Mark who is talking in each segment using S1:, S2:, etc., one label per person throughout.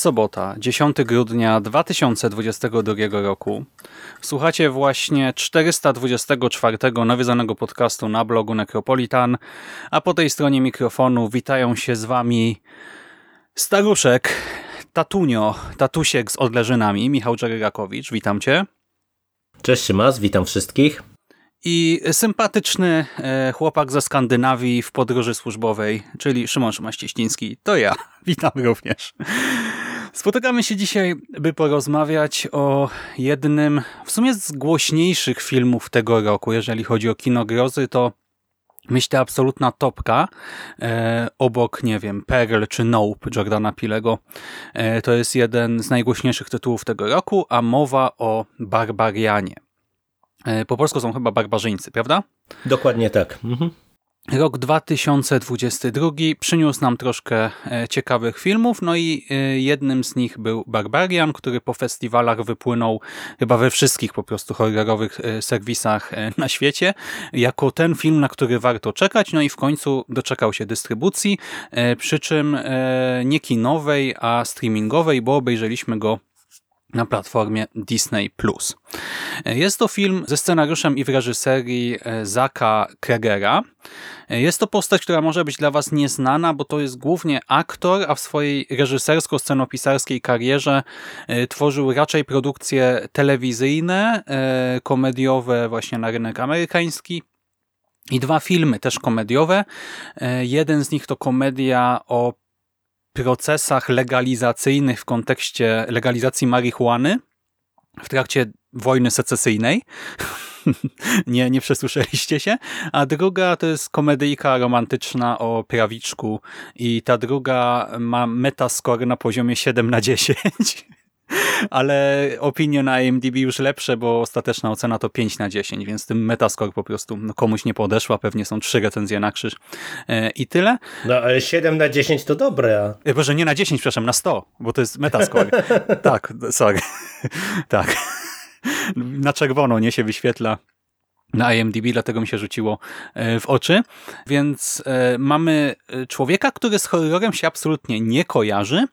S1: Jest sobota, 10 grudnia 2022 roku. Słuchacie właśnie 424 nawiązanego podcastu na blogu Necropolitan, a po tej stronie mikrofonu witają się z wami staruszek, tatunio, tatusiek z odleżynami, Michał Dżeryrakowicz, witam cię.
S2: Cześć Szymas, witam wszystkich.
S1: I sympatyczny e, chłopak ze Skandynawii w podróży służbowej, czyli Szymon Szymaścieściński, to ja. Witam również. Spotykamy się dzisiaj, by porozmawiać o jednym w sumie z głośniejszych filmów tego roku. Jeżeli chodzi o kino grozy, to myślę absolutna topka. E, obok, nie wiem, Pearl czy Nope Jordana Pilego. E, to jest jeden z najgłośniejszych tytułów tego roku, a mowa o Barbarianie. E, po polsku są chyba barbarzyńcy, prawda?
S2: Dokładnie tak. Mhm.
S1: Rok 2022 przyniósł nam troszkę e, ciekawych filmów, no i e, jednym z nich był Barbarian, który po festiwalach wypłynął chyba we wszystkich po prostu horrorowych serwisach na świecie, jako ten film, na który warto czekać, no i w końcu doczekał się dystrybucji, przy czym nie kinowej, a streamingowej, bo obejrzeliśmy go na platformie Disney+. Jest to film ze scenariuszem i w reżyserii e, Zaka Kregera. Jest to postać, która może być dla Was nieznana, bo to jest głównie aktor, a w swojej reżysersko-scenopisarskiej karierze e, tworzył raczej produkcje telewizyjne, e, komediowe właśnie na rynek amerykański, i dwa filmy też komediowe. Jeden z nich to komedia o procesach legalizacyjnych w kontekście legalizacji marihuany w trakcie wojny secesyjnej. nie, nie przesłyszeliście się. A druga to jest komedyjka romantyczna o prawiczku i ta druga ma metascore na poziomie 7 na 10. ale opinie na IMDb już lepsze, bo ostateczna ocena to 5 na 10, więc tym Metascore po prostu no, komuś nie podeszła, pewnie są trzy recenzje na krzyż e, i tyle.
S2: No ale 7 na 10 to dobre.
S1: A... E, Boże, nie na 10, przepraszam, na 100, bo to jest Metascore. tak, sorry. tak. Na czerwono nie się wyświetla na IMDb, dlatego mi się rzuciło e, w oczy. Więc e, mamy e, człowieka, który z horrorem się absolutnie nie kojarzy,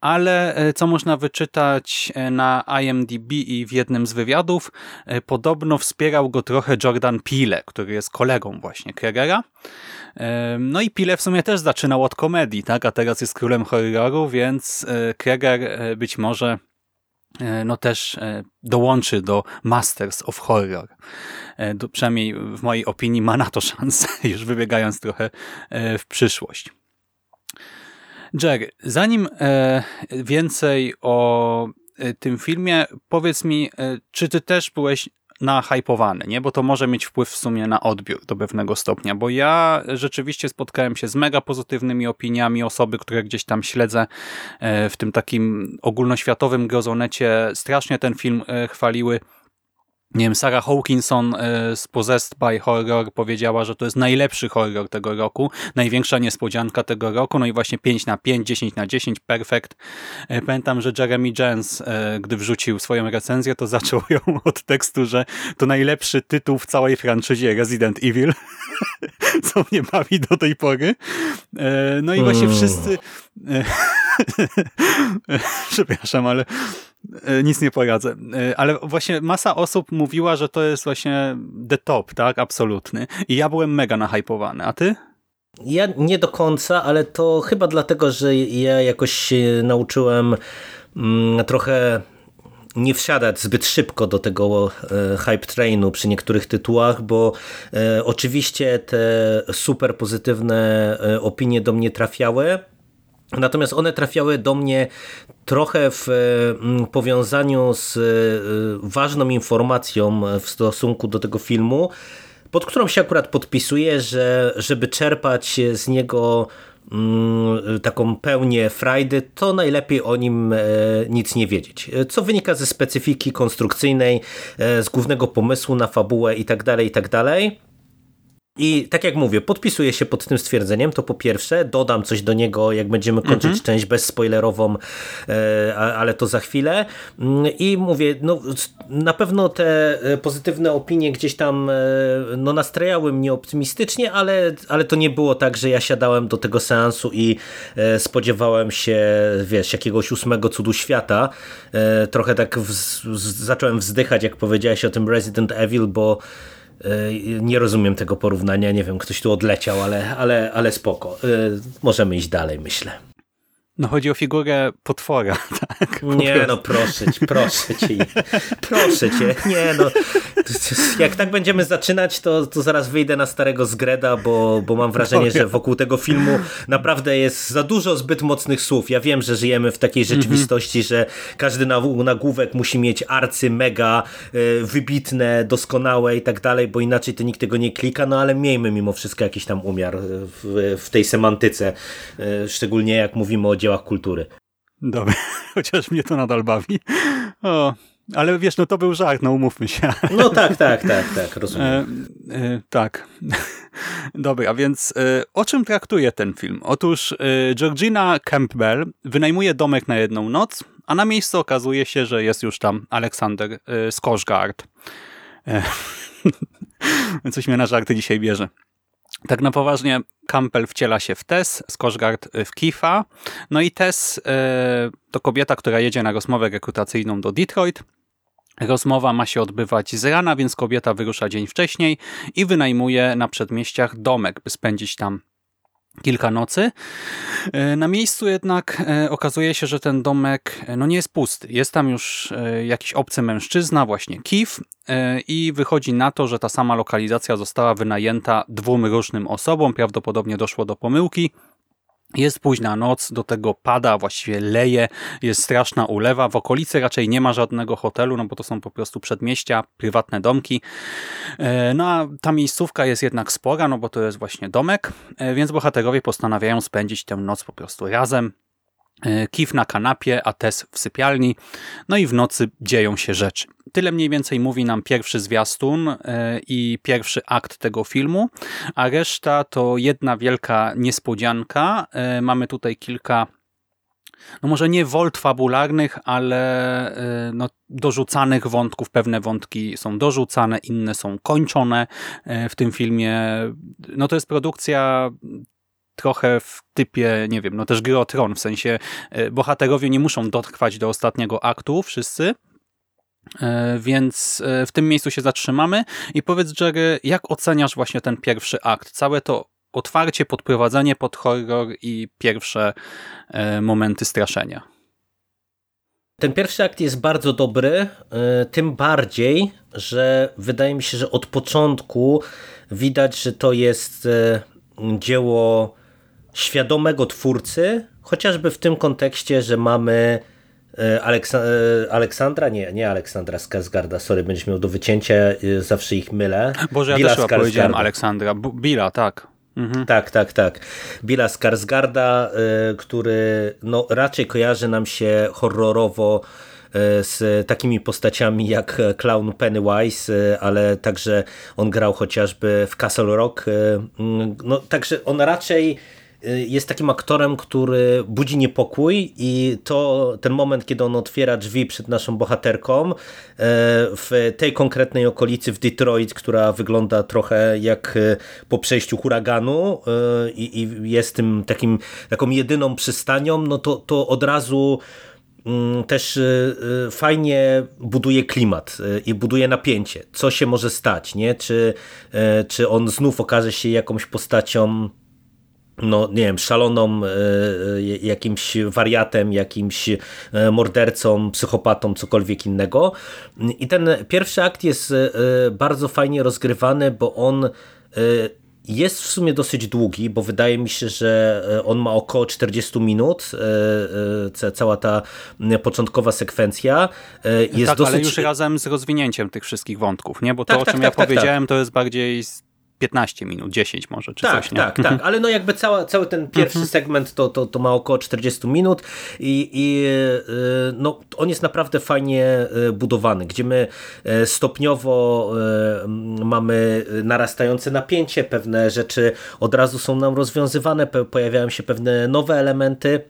S1: ale co można wyczytać na IMDb i w jednym z wywiadów, podobno wspierał go trochę Jordan Peele, który jest kolegą właśnie Kregera. No i Pile w sumie też zaczynał od komedii, tak? a teraz jest królem horroru, więc Kreger być może no też dołączy do Masters of Horror. E, przynajmniej w mojej opinii ma na to szansę, już wybiegając trochę e, w przyszłość. Jerry, zanim e, więcej o tym filmie, powiedz mi, czy ty też byłeś nahypowany, nie? Bo to może mieć wpływ w sumie na odbiór do pewnego stopnia, bo ja rzeczywiście spotkałem się z mega pozytywnymi opiniami osoby, które gdzieś tam śledzę w tym takim ogólnoświatowym grozonecie, strasznie ten film chwaliły nie wiem, Sarah Hawkinson e, z Possessed by Horror powiedziała, że to jest najlepszy horror tego roku, największa niespodzianka tego roku, no i właśnie 5 na 5, 10 na 10, perfekt. E, pamiętam, że Jeremy Jens, e, gdy wrzucił swoją recenzję, to zaczął ją od tekstu, że to najlepszy tytuł w całej franczyzie Resident Evil, co mnie bawi do tej pory. No i właśnie mm. wszyscy przepraszam, ale nic nie poradzę. E, ale właśnie masa osób mówiła, że to jest właśnie the top, tak? Absolutny. I ja byłem mega nahypowany. A ty?
S2: Ja nie do końca, ale to chyba dlatego, że ja jakoś się nauczyłem mm, trochę nie wsiadać zbyt szybko do tego e, hype trainu przy niektórych tytułach, bo e, oczywiście te super pozytywne e, opinie do mnie trafiały, Natomiast one trafiały do mnie trochę w powiązaniu z ważną informacją w stosunku do tego filmu, pod którą się akurat podpisuję, że żeby czerpać z niego Mm, taką pełnię frajdy, to najlepiej o nim e, nic nie wiedzieć. E, co wynika ze specyfiki konstrukcyjnej, e, z głównego pomysłu na fabułę itd., tak itd., tak i tak jak mówię, podpisuję się pod tym stwierdzeniem, to po pierwsze, dodam coś do niego, jak będziemy kończyć -hmm. część bezspoilerową, e, ale to za chwilę. Mm, I mówię, no, na pewno te e, pozytywne opinie gdzieś tam e, no, nastrajały mnie optymistycznie, ale, ale to nie było tak, że ja siadałem do tego seansu i spodziewałem się, wiesz, jakiegoś ósmego cudu świata. Trochę tak zacząłem wzdychać, jak powiedziałeś o tym Resident Evil, bo nie rozumiem tego porównania, nie wiem, ktoś tu odleciał, ale, ale, ale spoko. E, możemy iść dalej, myślę.
S1: No chodzi o figurę potwora, tak?
S2: Nie, no proszę cię, proszę cię. Proszę cię, nie no. Jak tak będziemy zaczynać, to, to zaraz wyjdę na starego zgreda, bo, bo mam wrażenie, że wokół tego filmu naprawdę jest za dużo zbyt mocnych słów. Ja wiem, że żyjemy w takiej mhm. rzeczywistości, że każdy nagłówek musi mieć arcy, mega, e, wybitne, doskonałe i tak dalej, bo inaczej to nikt tego nie klika, no ale miejmy mimo wszystko jakiś tam umiar w, w tej semantyce, e, szczególnie jak mówimy o dziełach kultury.
S1: Dobra, chociaż mnie to nadal bawi. O, ale wiesz, no to był żart, no umówmy się.
S2: No tak, tak, tak, tak, rozumiem.
S1: E, e, tak. Dobra, więc e, o czym traktuje ten film? Otóż e, Georgina Campbell wynajmuje domek na jedną noc, a na miejscu okazuje się, że jest już tam Aleksander e, Skorzgard. E, coś mnie na żarty dzisiaj bierze. Tak na poważnie Campbell wciela się w Tess, Skorzgard w Kifa. No i Tess e, to kobieta, która jedzie na rozmowę rekrutacyjną do Detroit. Rozmowa ma się odbywać z rana, więc kobieta wyrusza dzień wcześniej i wynajmuje na przedmieściach domek, by spędzić tam kilka nocy. E, na miejscu jednak e, okazuje się, że ten domek e, no nie jest pusty. Jest tam już jakiś obcy mężczyzna, właśnie Kif i wychodzi na to, że ta sama lokalizacja została wynajęta dwóm różnym osobom. Prawdopodobnie doszło do pomyłki. Jest późna noc, do tego pada, właściwie leje, jest straszna ulewa. W okolicy raczej nie ma żadnego hotelu, no bo to są po prostu przedmieścia, prywatne domki. E, no a ta miejscówka jest jednak spora, no bo to jest właśnie domek, e, więc bohaterowie postanawiają spędzić tę noc po prostu razem. E, Kif na kanapie, a Tess w sypialni. No i w nocy dzieją się rzeczy. Tyle mniej więcej mówi nam pierwszy zwiastun e, i pierwszy akt tego filmu, a reszta to jedna wielka niespodzianka. E, mamy tutaj kilka no może nie wolt fabularnych, ale no, dorzucanych wątków. Pewne wątki są dorzucane, inne są kończone w tym filmie. No to jest produkcja trochę w typie, nie wiem, no też gry o tron, w sensie e, bohaterowie nie muszą dotrwać do ostatniego aktu, wszyscy, e, więc e, w tym miejscu się zatrzymamy i powiedz Jerry, jak oceniasz właśnie ten pierwszy akt? Całe to otwarcie, podprowadzenie pod horror i pierwsze momenty straszenia.
S2: Ten pierwszy akt jest bardzo dobry, tym bardziej, że wydaje mi się, że od początku widać, że to jest dzieło świadomego twórcy, chociażby w tym kontekście, że mamy e, Aleksa e, Aleksandra, nie, nie Aleksandra Skarsgarda, sorry, będziesz miał do wycięcia, e, zawsze ich mylę.
S1: Boże, ja Billa też chyba powiedziałem Aleksandra, Billa, tak.
S2: Mhm. Tak, tak, tak. Billa Skarsgarda, który no, raczej kojarzy nam się horrorowo z takimi postaciami jak clown Pennywise, ale także on grał chociażby w Castle Rock. No, także on raczej jest takim aktorem, który budzi niepokój i to ten moment, kiedy on otwiera drzwi przed naszą bohaterką y, w tej konkretnej okolicy w Detroit, która wygląda trochę jak y, po przejściu huraganu i, i jest tym takim, taką jedyną przystanią, no to, to od razu mm, też fajnie buduje klimat i buduje napięcie. Co się może stać, nie? Czy, czy on znów okaże się jakąś postacią no nie wiem, szaloną jakimś wariatem, jakimś mordercą, psychopatą, cokolwiek innego. I ten pierwszy akt jest bardzo fajnie rozgrywany, bo on jest w sumie dosyć długi, bo wydaje mi się, że e, on ma około 40 minut, e, e, cała ta początkowa sekwencja. Jest
S1: tak,
S2: dosyć...
S1: ale już razem z rozwinięciem tych wszystkich wątków, nie? Bo to,
S2: tak,
S1: o
S2: tak,
S1: czym
S2: tak,
S1: ja
S2: tak,
S1: powiedziałem, to jest bardziej 15 minut, 10 może, czy
S2: tak,
S1: coś, nie?
S2: Tak, tak, ale no jakby cała, cały ten pierwszy
S1: mhm.
S2: segment to, to, to ma około 40 minut i, i y, no, on jest naprawdę fajnie y, budowany, gdzie my y, stopniowo mamy narastające napięcie, pewne rzeczy od razu są nam rozwiązywane, pojawiają się pewne nowe elementy,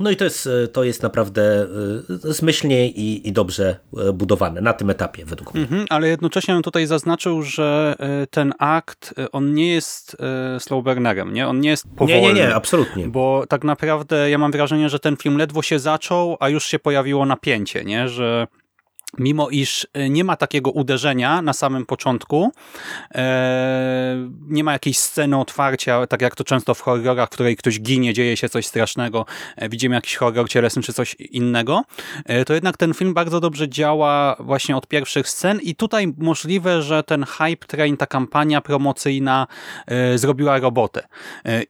S2: no i to jest, to jest naprawdę e, zmyślnie i, i dobrze e, budowane na tym etapie według mnie.
S1: Mhm, ale jednocześnie bym tutaj zaznaczył, że e, ten akt, on nie jest slow burnerem, nie? On nie jest powolny.
S2: Nie, nie, nie, absolutnie.
S1: Bo tak naprawdę ja mam wrażenie, że ten film ledwo się zaczął, a już się pojawiło napięcie, nie? Że mimo iż e, nie ma takiego uderzenia na samym początku, e, nie ma jakiejś sceny otwarcia, tak jak to często w horrorach, w której ktoś ginie, dzieje się coś strasznego, e, widzimy jakiś horror cielesny czy coś innego, to jednak ten film bardzo dobrze działa właśnie od pierwszych scen i tutaj możliwe, że ten hype train, ta kampania promocyjna zrobiła robotę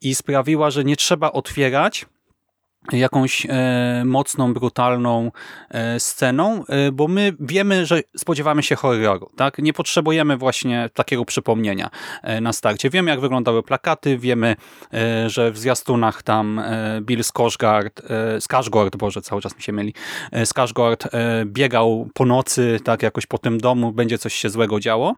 S1: i sprawiła, że nie trzeba otwierać jakąś e, mocną, brutalną e, sceną, e, bo my wiemy, że spodziewamy się horroru. Tak? Nie potrzebujemy właśnie takiego przypomnienia e, na starcie. Wiemy, jak wyglądały plakaty, wiemy, e, że w zwiastunach tam e, Bill Skarsgård, Skarsgård, Boże, cały czas mi się myli, Skarsgård biegał po nocy, tak jakoś po tym domu, będzie coś się złego działo.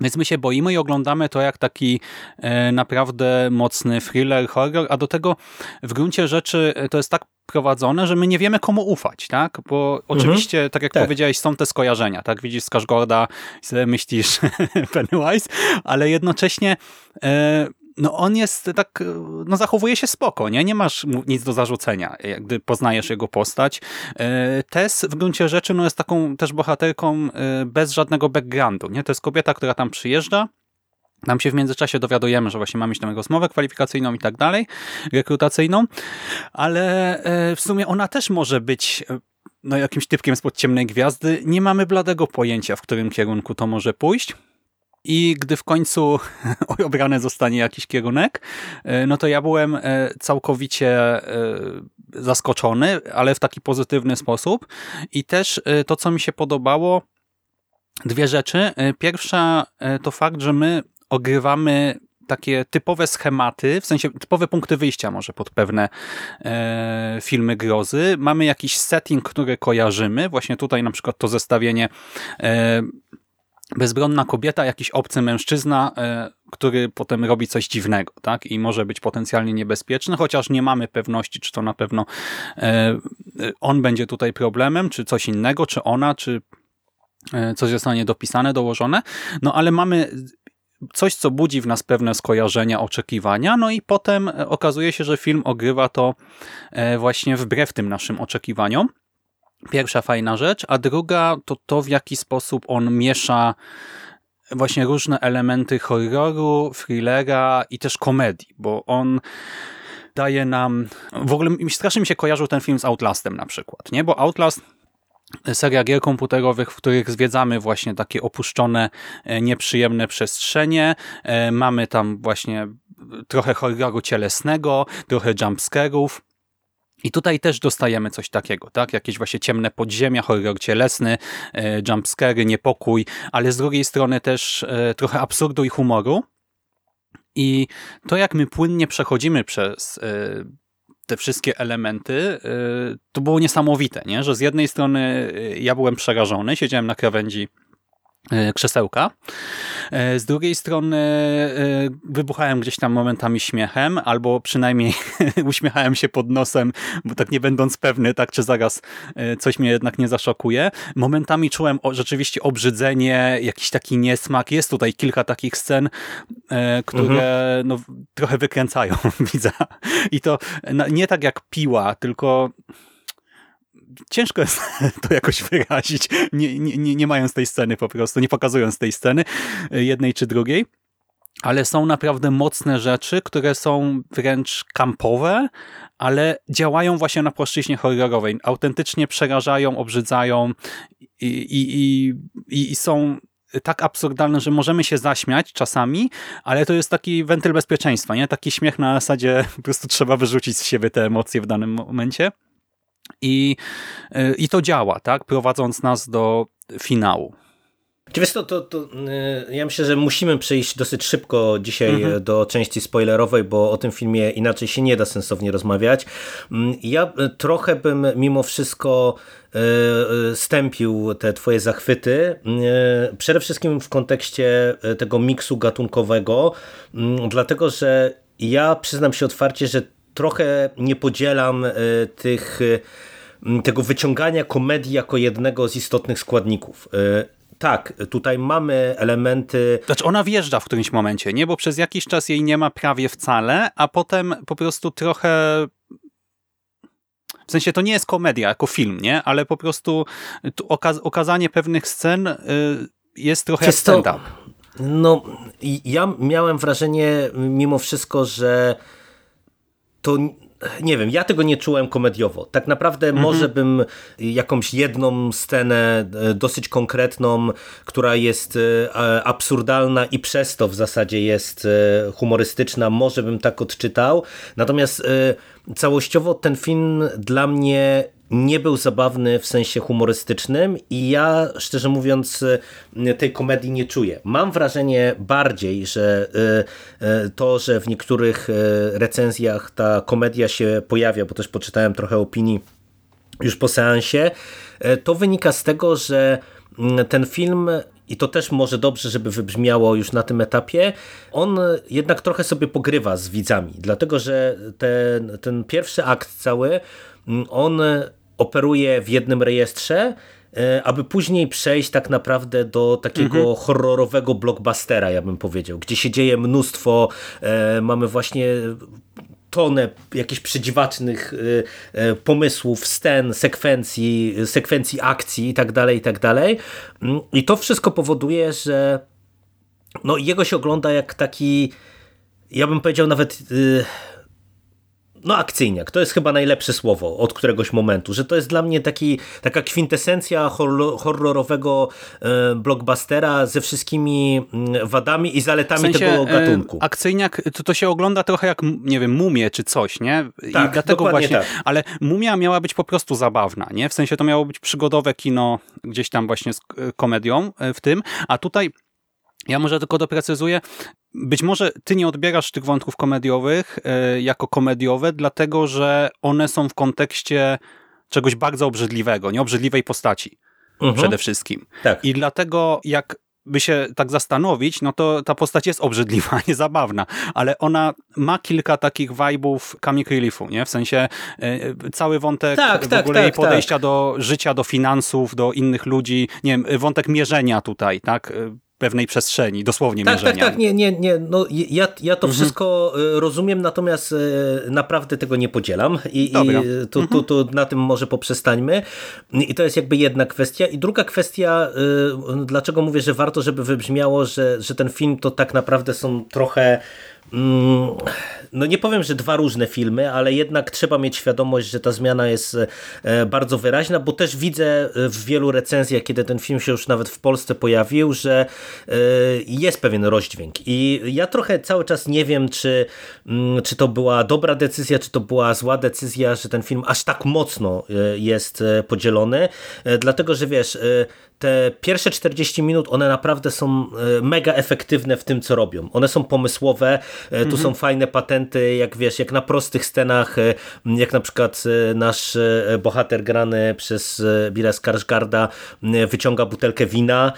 S1: Więc my się boimy i oglądamy to jak taki e, naprawdę mocny thriller, horror, a do tego w gruncie rzeczy e, to jest tak prowadzone, że my nie wiemy komu ufać, tak? Bo mhm. oczywiście, tak jak tak. powiedziałeś, są te skojarzenia, tak? Widzisz Skarsgårda i sobie myślisz Pennywise, ale jednocześnie e, no on jest tak, no zachowuje się spoko, nie? Nie masz nic do zarzucenia, gdy poznajesz jego postać. E, Tess w gruncie rzeczy no jest taką też bohaterką e, bez żadnego backgroundu, nie? To jest kobieta, która tam przyjeżdża, nam się w międzyczasie dowiadujemy, że właśnie mamy mieć tam rozmowę kwalifikacyjną i tak dalej, rekrutacyjną, ale e, w sumie ona też może być no, jakimś typkiem spod ciemnej gwiazdy. Nie mamy bladego pojęcia, w którym kierunku to może pójść. I gdy w końcu obrany zostanie jakiś kierunek, e, no to ja byłem e, całkowicie e, zaskoczony, ale w taki pozytywny sposób. I też to, co mi się podobało, dwie rzeczy. Pierwsza to fakt, że my ogrywamy takie typowe schematy, w sensie typowe punkty wyjścia może pod pewne e, filmy grozy. Mamy jakiś setting, który kojarzymy. Właśnie tutaj na przykład to zestawienie e, bezbronna kobieta, jakiś obcy mężczyzna, e, który potem robi coś dziwnego tak? i może być potencjalnie niebezpieczny, chociaż nie mamy pewności, czy to na pewno e, on będzie tutaj problemem, czy coś innego, czy ona, czy e, coś zostanie dopisane, dołożone. No ale mamy coś, co budzi w nas pewne skojarzenia, oczekiwania, no i potem okazuje się, że film ogrywa to właśnie wbrew tym naszym oczekiwaniom. Pierwsza fajna rzecz, a druga to to, w jaki sposób on miesza właśnie różne elementy horroru, thrillera i też komedii, bo on daje nam... W ogóle strasznie mi się kojarzył ten film z Outlastem na przykład, nie? Bo Outlast seria gier komputerowych, w których zwiedzamy właśnie takie opuszczone, e, nieprzyjemne przestrzenie. E, mamy tam właśnie trochę horroru cielesnego, trochę jumpscarów. I tutaj też dostajemy coś takiego, tak? Jakieś właśnie ciemne podziemia, horror cielesny, e, jumpscary, niepokój, ale z drugiej strony też e, trochę absurdu i humoru. I to, jak my płynnie przechodzimy przez e, te wszystkie elementy, to było niesamowite, nie? że z jednej strony ja byłem przerażony, siedziałem na krawędzi krzesełka. E, z drugiej strony e, wybuchałem gdzieś tam momentami śmiechem, albo przynajmniej uśmiechałem się pod nosem, bo tak nie będąc pewny, tak czy zaraz coś mnie jednak nie zaszokuje. Momentami czułem rzeczywiście obrzydzenie, jakiś taki niesmak. Jest tutaj kilka takich scen, które mhm. no, trochę wykręcają widza. I to nie tak jak piła, tylko ciężko jest to jakoś wyrazić, nie, nie, nie mając tej sceny po prostu, nie pokazując tej sceny, e, jednej czy drugiej. ale są naprawdę mocne rzeczy, które są wręcz kampowe, ale działają właśnie na płaszczyźnie horrorowej. Autentycznie przerażają, obrzydzają i, i, i, i są tak absurdalne, że możemy się zaśmiać czasami, ale to jest taki wentyl bezpieczeństwa, nie? Taki śmiech na zasadzie po prostu trzeba wyrzucić z siebie te emocje w danym momencie. I, i to działa, tak? Prowadząc nas do finału.
S2: Wiesz to, to, to, ja myślę, że musimy przejść dosyć szybko dzisiaj mhm. do części spoilerowej, bo o tym filmie inaczej się nie da sensownie rozmawiać. Mm, ja trochę bym mimo wszystko stępił te twoje zachwyty, przede wszystkim w kontekście tego miksu gatunkowego, mm, dlatego że ja przyznam się otwarcie, że trochę nie podzielam tych tego wyciągania komedii jako jednego z istotnych składników tak, tutaj mamy elementy...
S1: Znaczy ona wjeżdża w którymś momencie, nie? Bo przez jakiś czas jej nie ma prawie wcale, a potem po prostu trochę... W sensie to nie jest komedia jako film, nie? Ale po prostu okaz okazanie pewnych scen y, jest trochę jak stand-up.
S2: No, ja miałem wrażenie mimo wszystko, że to nie wiem, ja tego nie czułem komediowo. Tak naprawdę mhm. może bym jakąś jedną scenę e, dosyć konkretną, która jest e, absurdalna i przez to w zasadzie jest e, humorystyczna, może bym tak odczytał. Natomiast całościowo ten film dla mnie nie był zabawny w sensie humorystycznym i ja szczerze mówiąc y, tej komedii nie czuję. Mam wrażenie bardziej, że y, y, to, że w niektórych recenzjach ta komedia się pojawia, bo też poczytałem trochę opinii już po seansie, to wynika z tego, że ten film i to też może dobrze, żeby wybrzmiało już na tym etapie, on jednak trochę sobie pogrywa z widzami, dlatego że ten, ten pierwszy akt cały, on operuje w jednym rejestrze, e, aby później przejść tak naprawdę do takiego mhm. horrorowego blockbustera, ja bym powiedział, gdzie się dzieje mnóstwo, e, mamy właśnie tonę jakichś przedziwacznych e, pomysłów, scen, sekwencji, sekwencji akcji i tak dalej, i tak dalej. Mm, I to wszystko powoduje, że no, jego się ogląda jak taki, ja bym powiedział nawet no akcyjniak, to jest chyba najlepsze słowo od któregoś momentu, że to jest dla mnie taki, taka kwintesencja horrorowego e, blockbustera ze wszystkimi mm, wadami i zaletami w sensie, tego gatunku.
S1: E, akcyjniak to, to się ogląda trochę jak, nie wiem, mumie czy coś, nie? I tak, dlatego właśnie, tak. ale mumia miała być po prostu zabawna, nie? W sensie to miało być przygodowe kino gdzieś tam właśnie z e, komedią w tym, a tutaj ja może tylko doprecyzuję. Być może ty nie odbierasz tych wątków komediowych e, jako komediowe, dlatego że one są w kontekście czegoś bardzo obrzydliwego, nieobrzydliwej postaci mhm. przede wszystkim. Tak. I dlatego jak by się tak zastanowić, no to ta postać jest obrzydliwa, niezabawna, ale ona ma kilka takich vibe'ów comic reliefu, nie? W sensie y, cały wątek tak, w tak, ogóle tak, jej podejścia tak. do życia, do finansów, do innych ludzi, nie wiem, wątek mierzenia tutaj, tak? Pewnej przestrzeni, dosłownie
S2: tak,
S1: mierzenia.
S2: Tak, tak, nie, nie, nie. No, ja, ja to mhm. wszystko e, rozumiem, natomiast e, naprawdę tego nie podzielam i, i tu, tu, mhm. tu na tym może poprzestańmy. I to jest jakby jedna kwestia. I druga kwestia, e, dlaczego mówię, że warto, żeby wybrzmiało, że, że ten film to tak naprawdę są trochę no nie powiem, że dwa różne filmy, ale jednak trzeba mieć świadomość, że ta zmiana jest e, bardzo wyraźna, bo też widzę e, w wielu recenzjach, kiedy ten film się już nawet w Polsce pojawił, że e, jest pewien rozdźwięk. I ja trochę cały czas nie wiem, czy, mm, czy to była dobra decyzja, czy to była zła decyzja, że ten film aż tak mocno jest podzielony, dlatego, że wiesz, te pierwsze 40 minut, one naprawdę są mega efektywne w tym, co robią. One są pomysłowe, tu mhm. są fajne patenty, jak wiesz, jak na prostych scenach, e, jak na przykład e, nasz e, bohater grany przez Billa Skarsgarda wyciąga butelkę wina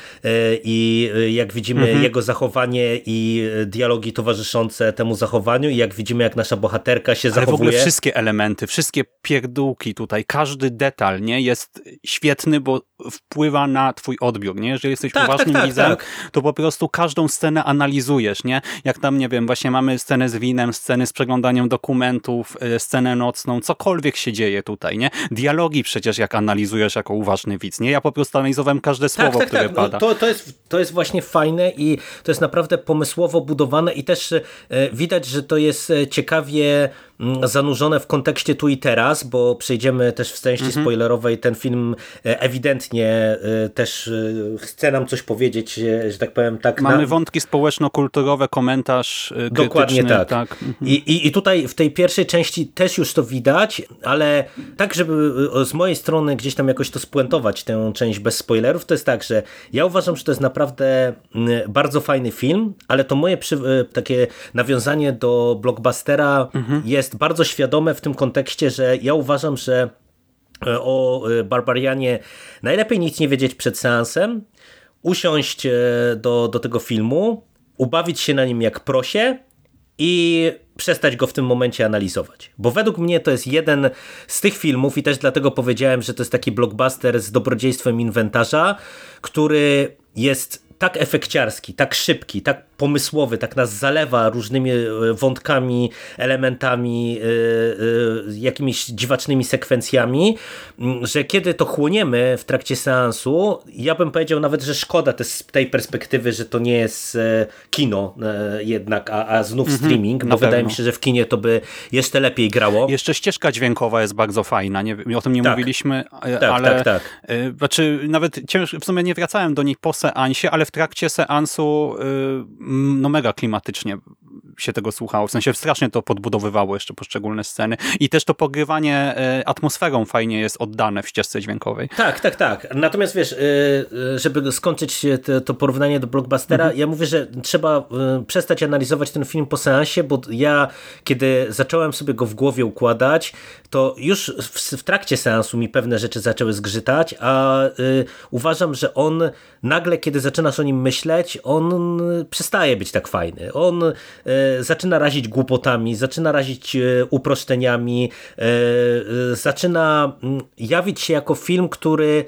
S2: i jak widzimy mhm. jego zachowanie i dialogi towarzyszące temu zachowaniu i jak widzimy, jak nasza bohaterka się
S1: Ale
S2: zachowuje.
S1: w ogóle wszystkie elementy, wszystkie pierdółki tutaj, każdy detal nie jest świetny, bo wpływa na twój odbiór, nie? Jeżeli jesteś tak, uważnym tak, tak, widzem, tak. to po prostu każdą scenę analizujesz, nie? Jak tam, nie wiem, właśnie mamy scenę z winem, sceny z przeglądaniem dokumentów, e, scenę nocną, cokolwiek się dzieje tutaj, nie? Dialogi przecież jak analizujesz jako uważny widz, nie? Ja po prostu analizowałem każde słowo,
S2: tak, tak,
S1: które
S2: tak.
S1: pada.
S2: No, to, to, jest, to jest właśnie fajne i to jest naprawdę pomysłowo budowane i też e, widać, że to jest e, ciekawie zanurzone w kontekście tu i teraz, bo przejdziemy też w części
S1: Mhm.
S2: spoilerowej. Ten film e, ewidentnie e, też e, chce nam coś powiedzieć, że tak powiem tak.
S1: Mamy
S2: na-
S1: wątki społeczno-kulturowe, komentarz krytyczny.
S2: Dokładnie tak.
S1: Mhm.
S2: I, i, I tutaj w tej pierwszej części też już to widać, ale tak, żeby z mojej strony gdzieś tam jakoś to spuentować, tę część bez spoilerów, to jest tak, że ja uważam, że to jest naprawdę mm, bardzo fajny film, ale to moje przy, takie nawiązanie do blockbustera jest bardzo świadome w tym kontekście, że ja uważam, że e, o e, Barbarianie najlepiej nic nie wiedzieć przed seansem, usiąść e, do, do tego filmu, ubawić się na nim jak prosie i przestać go w tym momencie analizować. Bo według mnie to jest jeden z tych filmów i też dlatego powiedziałem, że to jest taki blockbuster z dobrodziejstwem inwentarza, który jest tak efekciarski, tak szybki, tak pomysłowy, tak nas zalewa różnymi e, wątkami, elementami, e, e, jakimiś dziwacznymi sekwencjami, że kiedy to chłoniemy w trakcie seansu, ja bym powiedział nawet, że szkoda też z tej perspektywy, że to nie jest kino jednak, a, a znów streaming,
S1: Mhm, na
S2: bo wydaje mi się, że w kinie to by jeszcze lepiej grało.
S1: Jeszcze ścieżka dźwiękowa jest bardzo fajna, nie, o tym nie
S2: Tak.
S1: mówiliśmy,
S2: Tak,
S1: ale
S2: tak, tak.
S1: znaczy nawet w sumie nie wracałem do niej po seansie, ale w trakcie seansu m, no mega klimatycznie się tego słuchało, w sensie strasznie to podbudowywało jeszcze poszczególne sceny i też to pogrywanie e, atmosferą fajnie jest oddane w ścieżce dźwiękowej.
S2: Tak, tak, tak. Natomiast wiesz, y, y, żeby skończyć to porównanie do blockbustera, ja mówię, że trzeba przestać analizować ten film po seansie, bo ja, kiedy zacząłem sobie go w głowie układać, to już w, trakcie seansu mi pewne rzeczy zaczęły zgrzytać, a uważam, że on nagle, kiedy zaczynasz o nim myśleć, on przestaje być tak fajny. On zaczyna razić głupotami, zaczyna razić y, uproszczeniami, y, zaczyna mm, jawić się jako film, który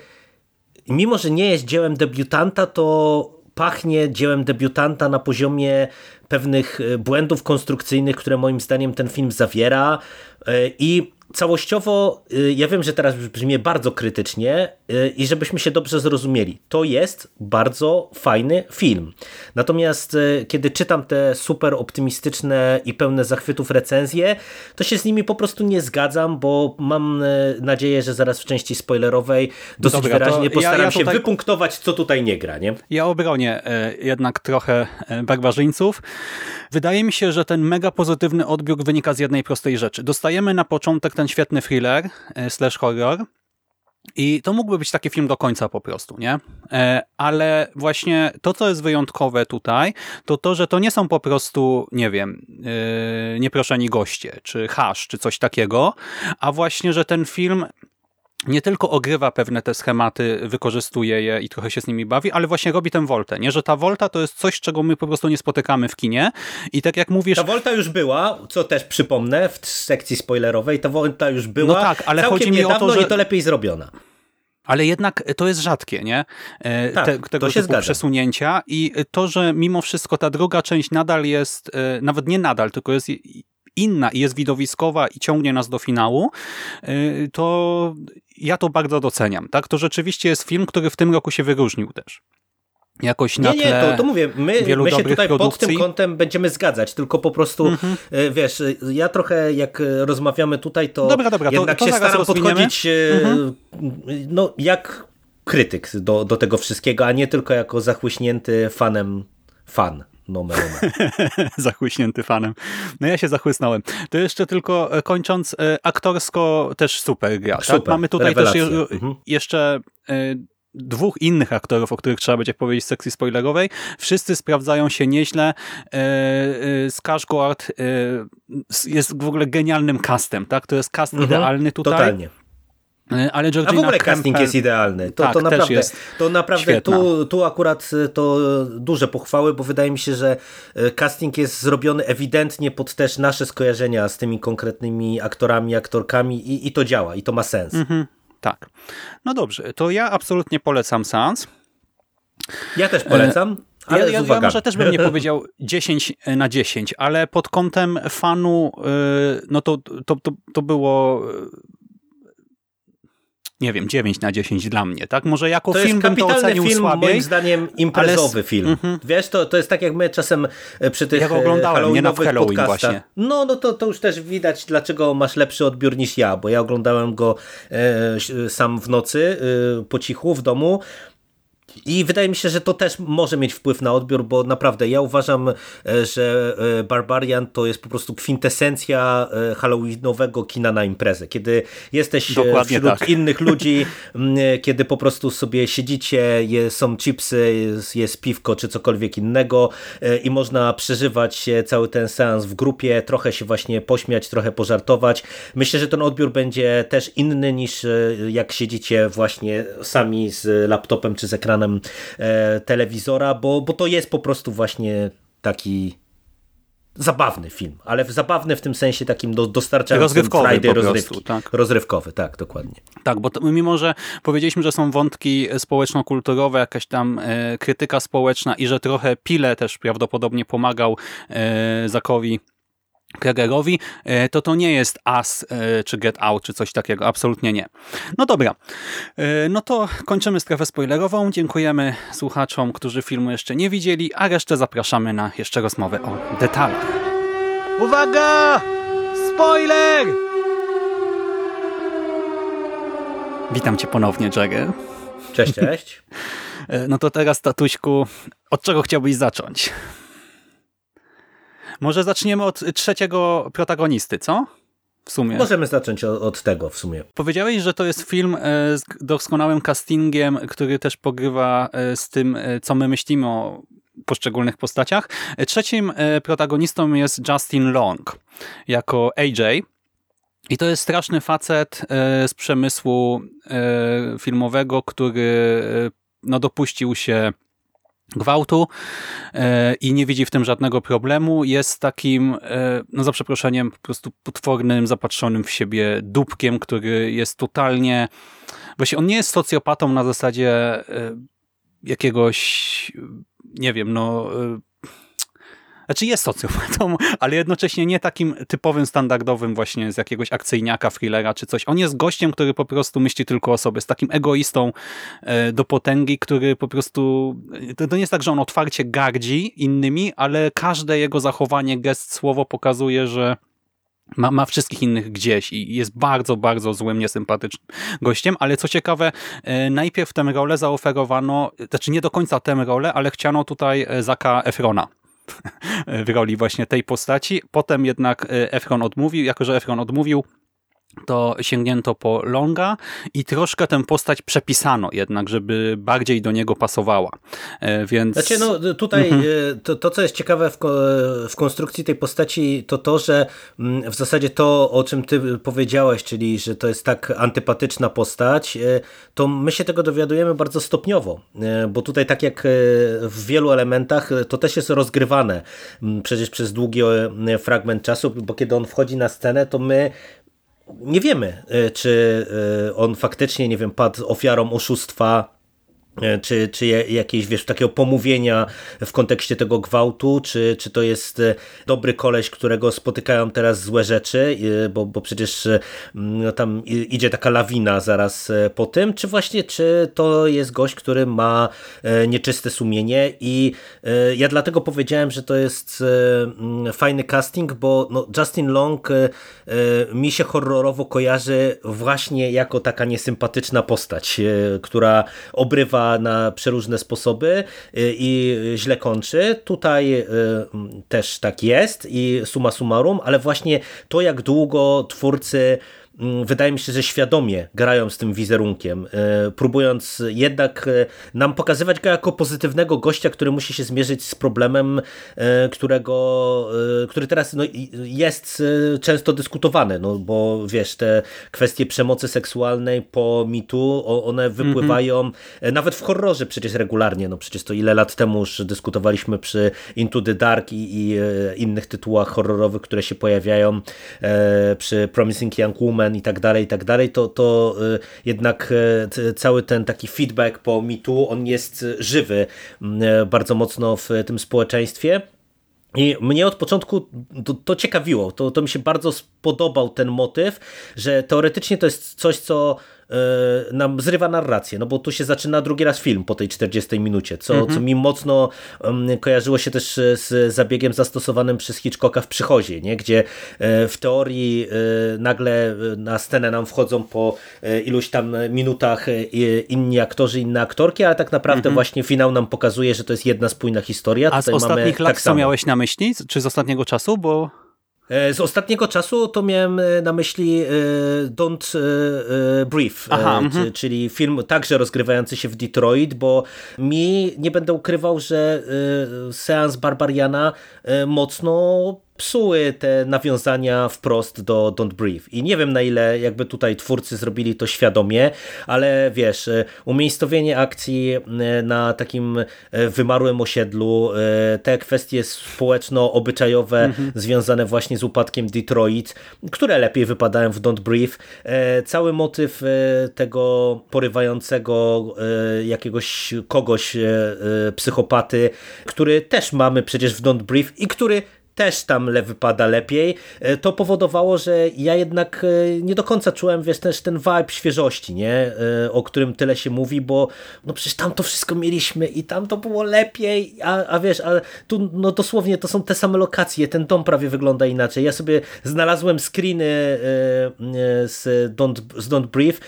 S2: mimo, że nie jest dziełem debiutanta, to pachnie dziełem debiutanta na poziomie pewnych e, błędów konstrukcyjnych, które moim zdaniem ten film zawiera E, i całościowo, e, ja wiem, że teraz brzmi bardzo krytycznie e, i żebyśmy się dobrze zrozumieli, to jest bardzo fajny film. Natomiast e, kiedy czytam te super optymistyczne i pełne zachwytów recenzje, to się z nimi po prostu nie zgadzam, bo mam nadzieję, że zaraz w części spoilerowej dosyć
S1: Dobra, to
S2: wyraźnie
S1: ja-
S2: postaram
S1: ja
S2: się
S1: tutaj-
S2: wypunktować, co tutaj nie gra, nie?
S1: Ja obronię jednak trochę barbarzyńców. Wydaje mi się, że ten mega pozytywny odbiór wynika z jednej prostej rzeczy. Dostajemy na początek ten świetny thriller e, slash horror i to mógłby być taki film do końca po prostu, nie? E, Ale właśnie to, co jest wyjątkowe tutaj, to to, że to nie są po prostu, nie wiem, e, nieproszeni goście, czy hasz, czy coś takiego, a właśnie, że ten film nie tylko ogrywa pewne te schematy, wykorzystuje je i trochę się z nimi bawi, ale właśnie robi tę woltę, nie? Że ta wolta to jest coś, czego my po prostu nie spotykamy w kinie i tak jak mówisz...
S2: Ta Volta już była, co też przypomnę, w sekcji spoilerowej, ta Volta już była
S1: No tak, ale
S2: całkiem
S1: chodzi mi o to, że-
S2: i to lepiej zrobiona.
S1: Ale jednak to jest rzadkie, nie? E,
S2: Tak,
S1: Te,
S2: to
S1: tego
S2: się
S1: typu
S2: zgadza.
S1: przesunięcia i to, że mimo wszystko ta druga część nadal jest, e, nawet nie nadal, tylko jest inna i jest widowiskowa i ciągnie nas do finału, e, to ja to bardzo doceniam. Tak? To rzeczywiście jest film, który w tym roku się wyróżnił też. Jakoś na
S2: Nie, nie, to, to mówię, my, my się tutaj pod
S1: produkcji. Mhm.
S2: tym kątem będziemy zgadzać, tylko po prostu, e, wiesz, ja trochę jak e, rozmawiamy tutaj, to
S1: Dobra, dobra, to-
S2: jednak
S1: to
S2: się
S1: zaraz
S2: staram
S1: rozwiniemy. Mhm.
S2: podchodzić e, no, jak krytyk do, do tego wszystkiego, a nie tylko jako zachłyśnięty fanem fan. Nomen, omen.
S1: zachłyśnięty fanem. No ja się zachłysnąłem. To jeszcze tylko e, kończąc, e, aktorsko też super gra. Tak?
S2: Super,
S1: Mamy tutaj
S2: rewelacja.
S1: też je-
S2: Mhm.
S1: jeszcze e, dwóch innych aktorów, o których trzeba będzie powiedzieć w sekcji spoilerowej. Wszyscy sprawdzają się nieźle. Skarsgård jest w ogóle genialnym castem. Tak? To jest cast
S2: Mhm.
S1: idealny tutaj.
S2: Totalnie.
S1: E, Ale
S2: A
S1: Georgina
S2: w ogóle casting jest idealny. To,
S1: Tak,
S2: to naprawdę,
S1: jest
S2: to naprawdę tu, tu akurat y, to duże pochwały, bo wydaje mi się, że y, casting jest zrobiony ewidentnie pod też nasze skojarzenia z tymi konkretnymi aktorami, aktorkami i, i to działa, i to ma sens.
S1: Mhm, tak. No dobrze, to ja absolutnie polecam Sans.
S2: Ja też polecam, ale
S1: ja, ja, może też bym nie powiedział 10 na 10, ale pod kątem fanu, no to, to, to, to było nie wiem, 9 na 10 dla mnie, tak? Może jako
S2: To
S1: film bym to ocenił
S2: film,
S1: słabiej.
S2: moim zdaniem imprezowy
S1: ale
S2: film.
S1: Mhm.
S2: Wiesz, to, to jest tak jak my czasem e, przy tych
S1: Ja go oglądałem,
S2: e,
S1: nie na Halloween
S2: podcastach.
S1: właśnie.
S2: No, no to, to już też widać, dlaczego masz lepszy odbiór niż ja, bo ja oglądałem go e, sam w nocy, e, po cichu, w domu. I wydaje mi się, że to też może mieć wpływ na odbiór, bo naprawdę ja uważam, e, że e, Barbarian to jest po prostu kwintesencja e, halloweenowego kina na imprezę. Kiedy jesteś
S1: Dokładnie
S2: wśród
S1: tak.
S2: innych ludzi, kiedy po prostu sobie siedzicie, są chipsy, jest, piwko czy cokolwiek innego i można przeżywać cały ten seans w grupie, trochę się właśnie pośmiać, trochę pożartować. Myślę, że ten odbiór będzie też inny niż jak siedzicie właśnie sami z laptopem czy z ekranem e, telewizora, bo, bo to jest po prostu właśnie taki zabawny film, ale zabawny w tym sensie takim do, dostarczającym
S1: Rozrywkowy po prostu,
S2: rozrywki.
S1: tak.
S2: Rozrywkowy, tak, dokładnie.
S1: Tak, bo to, mimo, że powiedzieliśmy, że są wątki społeczno-kulturowe, jakaś tam e, krytyka społeczna i że trochę Pile też prawdopodobnie pomagał e, Zakowi Kregerowi, e, to to nie jest Us e, czy Get Out czy coś takiego, absolutnie nie. No dobra, e, no to kończymy strefę spoilerową, dziękujemy słuchaczom, którzy filmu jeszcze nie widzieli, a resztę zapraszamy na jeszcze rozmowę o detalach. Uwaga! Spoiler! Witam cię ponownie, Jagger.
S2: Cześć, cześć.
S1: No to teraz, tatuśku, od czego chciałbyś zacząć? Może zaczniemy od trzeciego protagonisty, co? W sumie.
S2: Możemy zacząć od tego w sumie.
S1: Powiedziałeś, że to jest film e, z doskonałym castingiem, który też pogrywa e, z tym, e, co my myślimy o poszczególnych postaciach. Trzecim protagonistą jest Justin Long jako AJ. I to jest straszny facet z przemysłu filmowego, który no, dopuścił się gwałtu e, i nie widzi w tym żadnego problemu. Jest takim, e, no za przeproszeniem, po prostu potwornym, zapatrzonym w siebie dupkiem, który jest totalnie... Właśnie on nie jest socjopatą na zasadzie e, jakiegoś, nie wiem, no... e, Znaczy jest socjopatą, ale jednocześnie nie takim typowym, standardowym właśnie z jakiegoś akcyjniaka, thrillera czy coś. On jest gościem, który po prostu myśli tylko o sobie. Z takim egoistą e, do potęgi, który po prostu... To, to nie jest tak, że on otwarcie gardzi innymi, ale każde jego zachowanie, gest, słowo pokazuje, że ma, ma wszystkich innych gdzieś i jest bardzo, bardzo złym, niesympatycznym gościem, ale co ciekawe, e, najpierw tę rolę zaoferowano, znaczy nie do końca tę rolę, ale chciano tutaj e, Zaka Efrona w roli właśnie tej postaci. Potem jednak e, Efron odmówił, jako że Efron odmówił, to sięgnięto po Longa i troszkę tę postać przepisano jednak, żeby bardziej do niego pasowała. E, Więc...
S2: Znaczy, no tutaj e, to, to, co jest ciekawe w, w konstrukcji tej postaci, to to, że mm, w zasadzie to, o czym ty powiedziałeś, czyli że to jest tak antypatyczna postać, e, to my się tego dowiadujemy bardzo stopniowo, bo tutaj tak jak w wielu elementach, to też jest rozgrywane przecież przez długi fragment czasu, bo kiedy on wchodzi na scenę, to my nie wiemy, e, czy e, on faktycznie, nie wiem, padł ofiarą oszustwa, czy, czy je- jakieś, wiesz, takiego pomówienia w kontekście tego gwałtu, czy, czy to jest e, dobry koleś, którego spotykają teraz złe rzeczy, e, bo, bo przecież e, no, tam idzie taka lawina zaraz e, po tym, czy właśnie, czy to jest gość, który ma e, nieczyste sumienie? I e, ja dlatego powiedziałem, że to jest e, fajny casting, bo no, Justin Long e, e, mi się horrorowo kojarzy właśnie jako taka niesympatyczna postać, e, która obrywa na przeróżne sposoby e, i źle kończy. Tutaj m, też tak jest i summa summarum, ale właśnie to jak długo twórcy wydaje mi się, że świadomie grają z tym wizerunkiem, e, próbując jednak e, nam pokazywać go jako pozytywnego gościa, który musi się zmierzyć z problemem, e, którego, który teraz no, jest często dyskutowany, no bo wiesz, te kwestie przemocy seksualnej po mitu, one wypływają e, nawet w horrorze przecież regularnie, no przecież to ile lat temu już dyskutowaliśmy przy Into the Dark i, i innych tytułach horrorowych, które się pojawiają przy Promising Young Woman, Woman i tak dalej, i tak dalej, to, to jednak cały ten taki feedback po mitu, on jest żywy bardzo mocno w tym społeczeństwie. I mnie od początku to, to, ciekawiło, to, to mi się bardzo spodobał ten motyw, że teoretycznie to jest coś, co E, nam zrywa narrację, no bo tu się zaczyna drugi raz film po tej 40 minucie, co, mhm. co mi mocno kojarzyło się też z zabiegiem zastosowanym przez Hitchcocka w Przychodzie, nie? gdzie e, w teorii e, nagle na scenę nam wchodzą po iluś tam minutach inni aktorzy, inne aktorki, ale tak naprawdę mhm. właśnie finał nam pokazuje, że to jest jedna spójna historia.
S1: A Tutaj z ostatnich lat tak co miałeś na myśli? Czy z ostatniego czasu? Bo
S2: E, z ostatniego czasu to miałem e, na myśli e, Don't Brief, Aha, mhm. czyli film także rozgrywający się w Detroit, bo mi nie będę ukrywał, że seans Barbariana mocno psuły te nawiązania wprost do Don't Breathe. I nie wiem na ile jakby tutaj twórcy zrobili to świadomie, ale wiesz, e, umiejscowienie akcji e, na takim e, wymarłym osiedlu, te kwestie społeczno-obyczajowe mhm. związane właśnie z upadkiem Detroit, które lepiej wypadają w Don't Breathe. Cały motyw tego porywającego jakiegoś kogoś psychopaty, który też mamy przecież w Don't Breathe i który też tam le wypada lepiej, e, to powodowało, że ja jednak e, nie do końca czułem, wiesz, też ten vibe świeżości, nie? E, o którym tyle się mówi, bo no przecież tam to wszystko mieliśmy i tam to było lepiej, a, a wiesz, a tu no dosłownie to są te same lokacje, ten dom prawie wygląda inaczej. Ja sobie znalazłem screeny z Don't, z Don't Brief,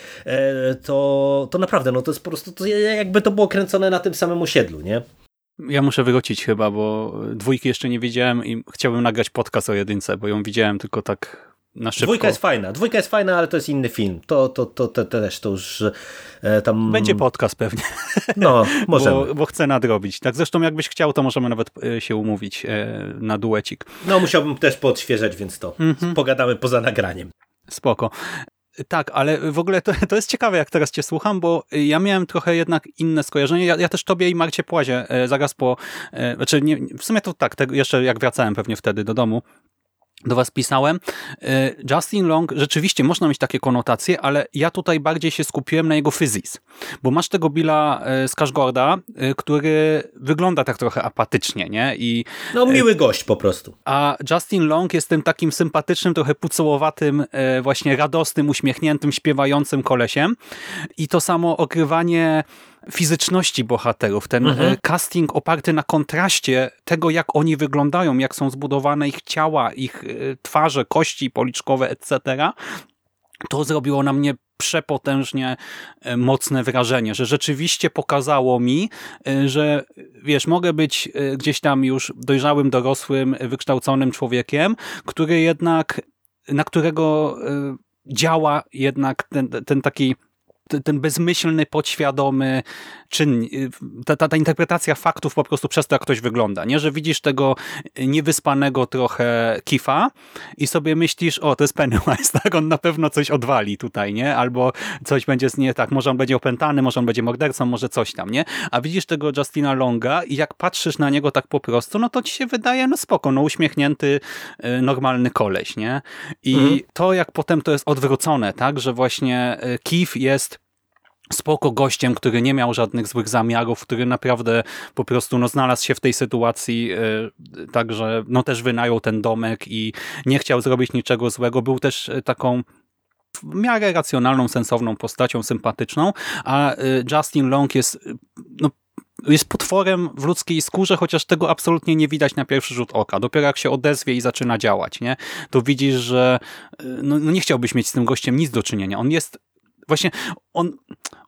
S2: to, to naprawdę, no to jest po prostu, to jakby to było kręcone na tym samym osiedlu, nie?
S1: Ja muszę wrócić chyba, bo dwójki jeszcze nie widziałem i chciałbym nagrać podcast o jedynce, bo ją widziałem tylko tak na szybko.
S2: Dwójka jest fajna, dwójka jest fajna, ale to jest inny film. To, to, to, to, to też to już e, tam...
S1: Będzie podcast pewnie.
S2: No, możemy.
S1: bo, bo chcę nadrobić. Tak zresztą jakbyś chciał, to możemy nawet e, się umówić e, na duecik.
S2: No musiałbym też podświeżać, więc to mhm. pogadamy poza nagraniem.
S1: Spoko. Tak, ale w ogóle to, to jest ciekawe, jak teraz cię słucham, bo ja miałem trochę jednak inne skojarzenie. Ja, ja też tobie i Marcie Płazie e, zaraz po... E, znaczy, nie, w sumie to tak, jeszcze jak wracałem pewnie wtedy do domu, do was pisałem. E, Justin Long, rzeczywiście można mieć takie konotacje, ale ja tutaj bardziej się skupiłem na jego physis, bo masz tego Billa Skarsgårda, który wygląda tak trochę apatycznie, nie? I,
S2: no miły gość po prostu.
S1: A Justin Long jest tym takim sympatycznym, trochę pucołowatym, właśnie radosnym, uśmiechniętym, śpiewającym kolesiem i to samo okrywanie fizyczności bohaterów, ten mhm. E, casting oparty na kontraście tego, jak oni wyglądają, jak są zbudowane ich ciała, ich e, twarze, kości policzkowe, etc., to zrobiło na mnie przepotężnie e, mocne wrażenie, że rzeczywiście pokazało mi, że wiesz, mogę być gdzieś tam już dojrzałym, dorosłym, wykształconym człowiekiem, który jednak, na którego działa jednak ten, ten taki ten bezmyślny, podświadomy czyn, ta, ta, ta, interpretacja faktów po prostu przez to, jak ktoś wygląda. Nie, że widzisz tego niewyspanego trochę kifa i sobie myślisz, o, to jest Pennywise, tak? On na pewno coś odwali tutaj, nie? Albo coś będzie nie tak, może on będzie opętany, może on będzie mordercą, może coś tam, nie? A widzisz tego Justina Longa i jak patrzysz na niego tak po prostu, no to ci się wydaje, no spoko, no uśmiechnięty, y, normalny koleś, nie? I mhm. to, jak potem to jest odwrócone, tak? Że właśnie y, Kif jest spoko gościem, który nie miał żadnych złych zamiarów, który naprawdę po prostu no, znalazł się w tej sytuacji, yy, także no, też wynajął ten domek i nie chciał zrobić niczego złego. Był też e, taką w miarę racjonalną, sensowną postacią, sympatyczną, a yy, Justin Long jest no, jest potworem w ludzkiej skórze, chociaż tego absolutnie nie widać na pierwszy rzut oka. Dopiero jak się odezwie i zaczyna działać, nie? to widzisz, że no, no nie chciałbyś mieć z tym gościem nic do czynienia. On jest Właśnie on,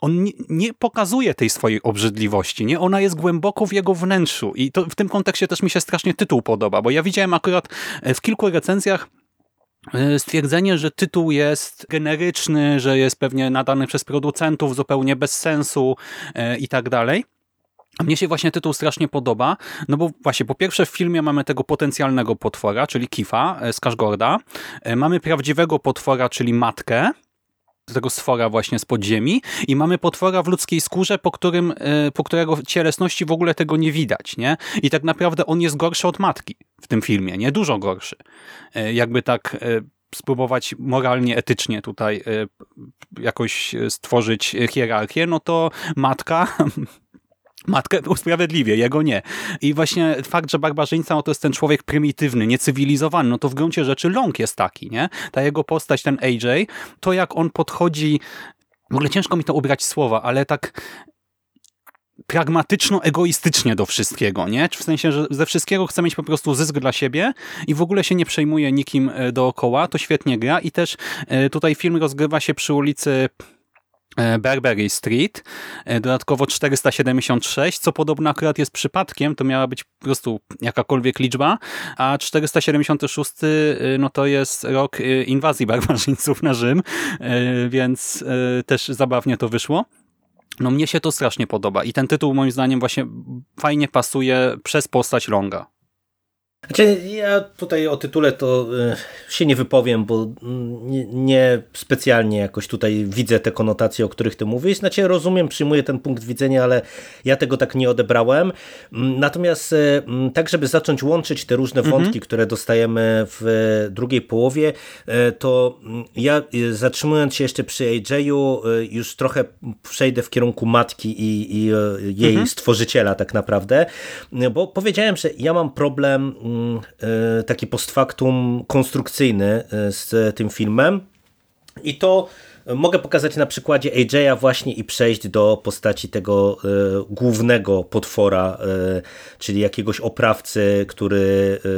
S1: on nie, nie, pokazuje tej swojej obrzydliwości, nie? Ona jest głęboko w jego wnętrzu i to w tym kontekście też mi się strasznie tytuł podoba, bo ja widziałem akurat e, w kilku recenzjach e, stwierdzenie, że tytuł jest generyczny, że jest pewnie nadany przez producentów zupełnie bez sensu e, i tak dalej. A mnie się właśnie tytuł strasznie podoba, no bo właśnie po pierwsze w filmie mamy tego potencjalnego potwora, czyli Kifa z Kaszgorda, mamy prawdziwego potwora, czyli matkę, tego stwora właśnie z podziemi i mamy potwora w ludzkiej skórze, po, którym, e, po którego cielesności w ogóle tego nie widać. nie? I tak naprawdę on jest gorszy od matki w tym filmie, nie? Dużo gorszy. E, jakby tak e, spróbować moralnie, etycznie tutaj jakoś stworzyć hierarchię, no to matka Matkę usprawiedliwie, jego nie. I właśnie fakt, że barbarzyńca no to jest ten człowiek prymitywny, niecywilizowany, no to w gruncie rzeczy Long jest taki, nie? Ta jego postać, ten AJ, to jak on podchodzi, w ogóle ciężko mi to ubrać słowa, ale tak pragmatyczno-egoistycznie do wszystkiego, nie? W sensie, że ze wszystkiego chce mieć po prostu zysk dla siebie i w ogóle się nie przejmuje nikim e, dookoła, to świetnie gra i też e, tutaj film rozgrywa się przy ulicy E, Berbery Street, e, dodatkowo 476, co podobno akurat jest przypadkiem, to miała być po prostu jakakolwiek liczba, a 476 e, no to jest rok inwazji barbarzyńców na Rzym, więc też zabawnie to wyszło. No mnie się to strasznie podoba i ten tytuł moim zdaniem właśnie fajnie pasuje przez postać Longa.
S2: Znaczy, ja tutaj o tytule to y, się nie wypowiem, bo nie, nie, specjalnie jakoś tutaj widzę te konotacje, o których ty mówisz. Znaczy, rozumiem, przyjmuję ten punkt widzenia, ale ja tego tak nie odebrałem. Mm, natomiast y, mm, tak, żeby zacząć łączyć te różne mhm. wątki, które dostajemy w drugiej połowie, y, to mm, ja zatrzymując się jeszcze przy AJ-u, już trochę przejdę w kierunku matki i, i jej mhm. stworzyciela tak naprawdę, bo powiedziałem, że ja mam problem taki post factum konstrukcyjny e, z tym filmem. I to Mogę pokazać na przykładzie AJ'a właśnie i przejść do postaci tego e, głównego potwora, e, czyli jakiegoś oprawcy, który e,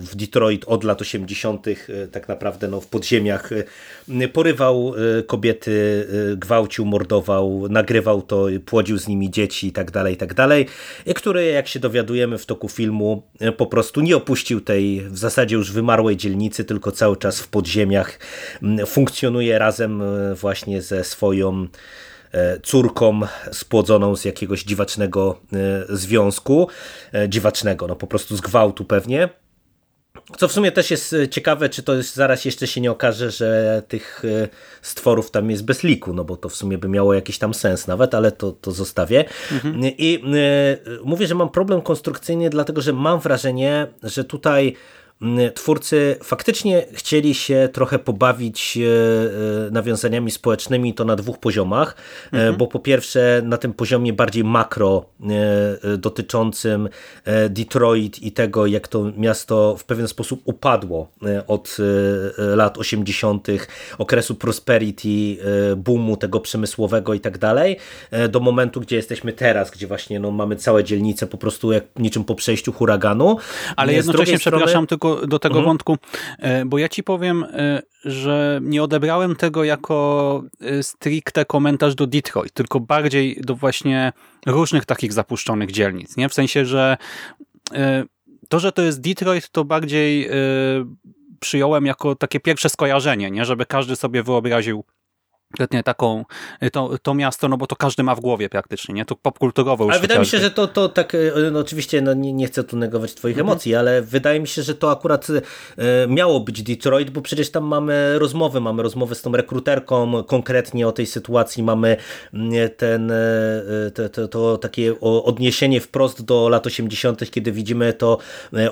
S2: w Detroit od lat 80. E, tak naprawdę no, w podziemiach porywał kobiety, gwałcił, mordował, nagrywał to, płodził z nimi dzieci i tak dalej, i tak dalej. Który, jak się dowiadujemy w toku filmu, po prostu nie opuścił tej w zasadzie już wymarłej dzielnicy, tylko cały czas w podziemiach funkcjonuje razem właśnie ze swoją e, córką spłodzoną z jakiegoś dziwacznego e, związku, e, dziwacznego, no po prostu z gwałtu pewnie. Co w sumie też jest ciekawe, czy to jest, zaraz jeszcze się nie okaże, że tych stworów tam jest bez liku, no bo to w sumie by miało jakiś tam sens nawet, ale to, to zostawię. Mhm. I mówię, że mam problem konstrukcyjny, dlatego że mam wrażenie, że tutaj twórcy faktycznie chcieli się trochę pobawić e, e, nawiązaniami społecznymi to na dwóch poziomach, e, mhm. bo po pierwsze na tym poziomie bardziej makro dotyczącym Detroit i tego jak to miasto w pewien sposób upadło od lat 80., okresu prosperity, boomu tego przemysłowego i tak dalej, do momentu, gdzie jesteśmy teraz, gdzie właśnie no, mamy całe dzielnice po prostu jak niczym po przejściu huraganu.
S1: Ale jednocześnie, przepraszam, strony... tylko do tego mhm. wątku, e, bo ja ci powiem, e, że nie odebrałem tego jako e, stricte komentarz do Detroit, tylko bardziej do właśnie różnych takich zapuszczonych dzielnic. Nie? W sensie, że to, że to jest Detroit, to bardziej przyjąłem jako takie pierwsze skojarzenie, nie? żeby każdy sobie wyobraził konkretnie taką, y, to, to miasto, no bo to każdy ma w głowie praktycznie, nie? To popkulturowo już
S2: Ale wydaje mi się, że to, to tak, y, no oczywiście no nie, nie chcę tu negować twoich mhm. emocji, ale wydaje mi się, że to akurat y, miało być Detroit, bo przecież tam mamy rozmowy, mamy rozmowy z tą rekruterką, konkretnie o tej sytuacji mamy mm, ten, to takie odniesienie wprost do lat 80., kiedy widzimy to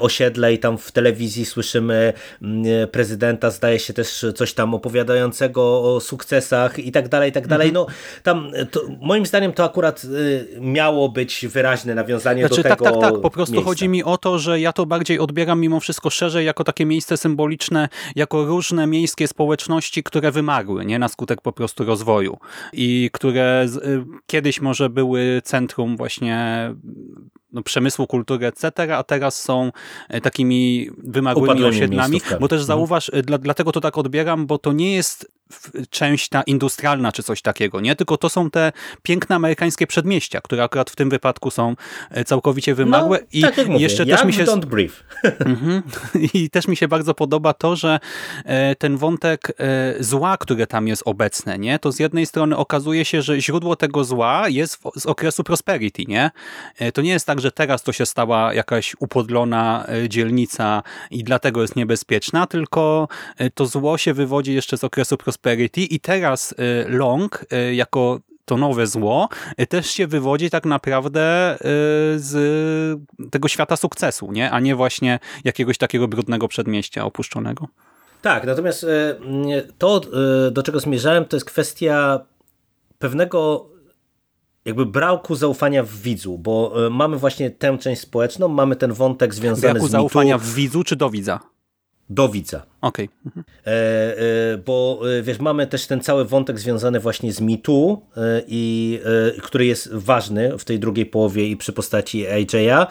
S2: osiedle i tam w telewizji słyszymy mm, prezydenta, zdaje się też coś tam opowiadającego o sukcesach i tak dalej, i tak dalej. Mhm. No tam to, moim zdaniem to akurat y, miało być wyraźne nawiązanie znaczy, do tak, tego
S1: Tak, tak, po prostu
S2: miejsca.
S1: chodzi mi o to, że ja to bardziej odbieram mimo wszystko szerzej jako takie miejsce symboliczne, jako różne miejskie społeczności, które wymagły, nie, na skutek po prostu rozwoju i które y, kiedyś może były centrum właśnie no, przemysłu, kultury, etc., a teraz są e, takimi wymagłymi osiedlami, bo też mhm. zauważ, dla, dlatego to tak odbieram, bo to nie jest część ta industrialna czy coś takiego, nie? Tylko to są te piękne amerykańskie przedmieścia, które akurat w tym wypadku są e, całkowicie wymagłe.
S2: No, I tak jak mówię, jeszcze też mi się don't brief. Mhm.
S1: I też mi się bardzo podoba to, że e, ten wątek zła, które tam jest obecne, nie? To z jednej strony okazuje się, że źródło tego zła jest z okresu prosperity, nie? To nie jest tak, że teraz to się stała jakaś upodlona e, dzielnica i dlatego jest niebezpieczna, tylko e, to zło się wywodzi jeszcze z okresu prosperity i teraz e, Long jako to nowe zło też się wywodzi tak naprawdę z tego świata sukcesu, nie? a nie właśnie jakiegoś takiego brudnego przedmieścia opuszczonego.
S2: Tak, natomiast to, do czego zmierzałem, to jest kwestia pewnego jakby braku zaufania w widzu, bo mamy właśnie tę część społeczną, mamy ten wątek związany
S1: Braku
S2: z
S1: zaufania
S2: mitu
S1: w widzu czy do widza?
S2: Do widza.
S1: Okej. Mhm.
S2: E, e, bo e, wiesz, mamy też ten cały wątek związany właśnie z mitu, e, i e, który jest ważny w tej drugiej połowie i przy postaci AJ'a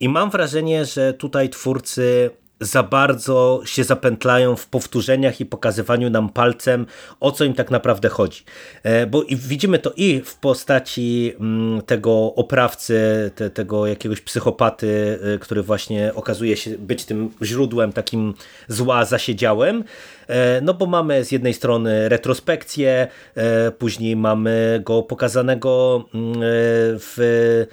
S2: i mam wrażenie, że tutaj twórcy za bardzo się zapętlają w powtórzeniach i pokazywaniu nam palcem, o co im tak naprawdę chodzi. E, Bo widzimy to i w postaci mm, tego oprawcy, te, tego jakiegoś psychopaty, e, który właśnie okazuje się być tym źródłem takim zła zasiedziałem. E, No bo mamy z jednej strony retrospekcję, później mamy go pokazanego mm, w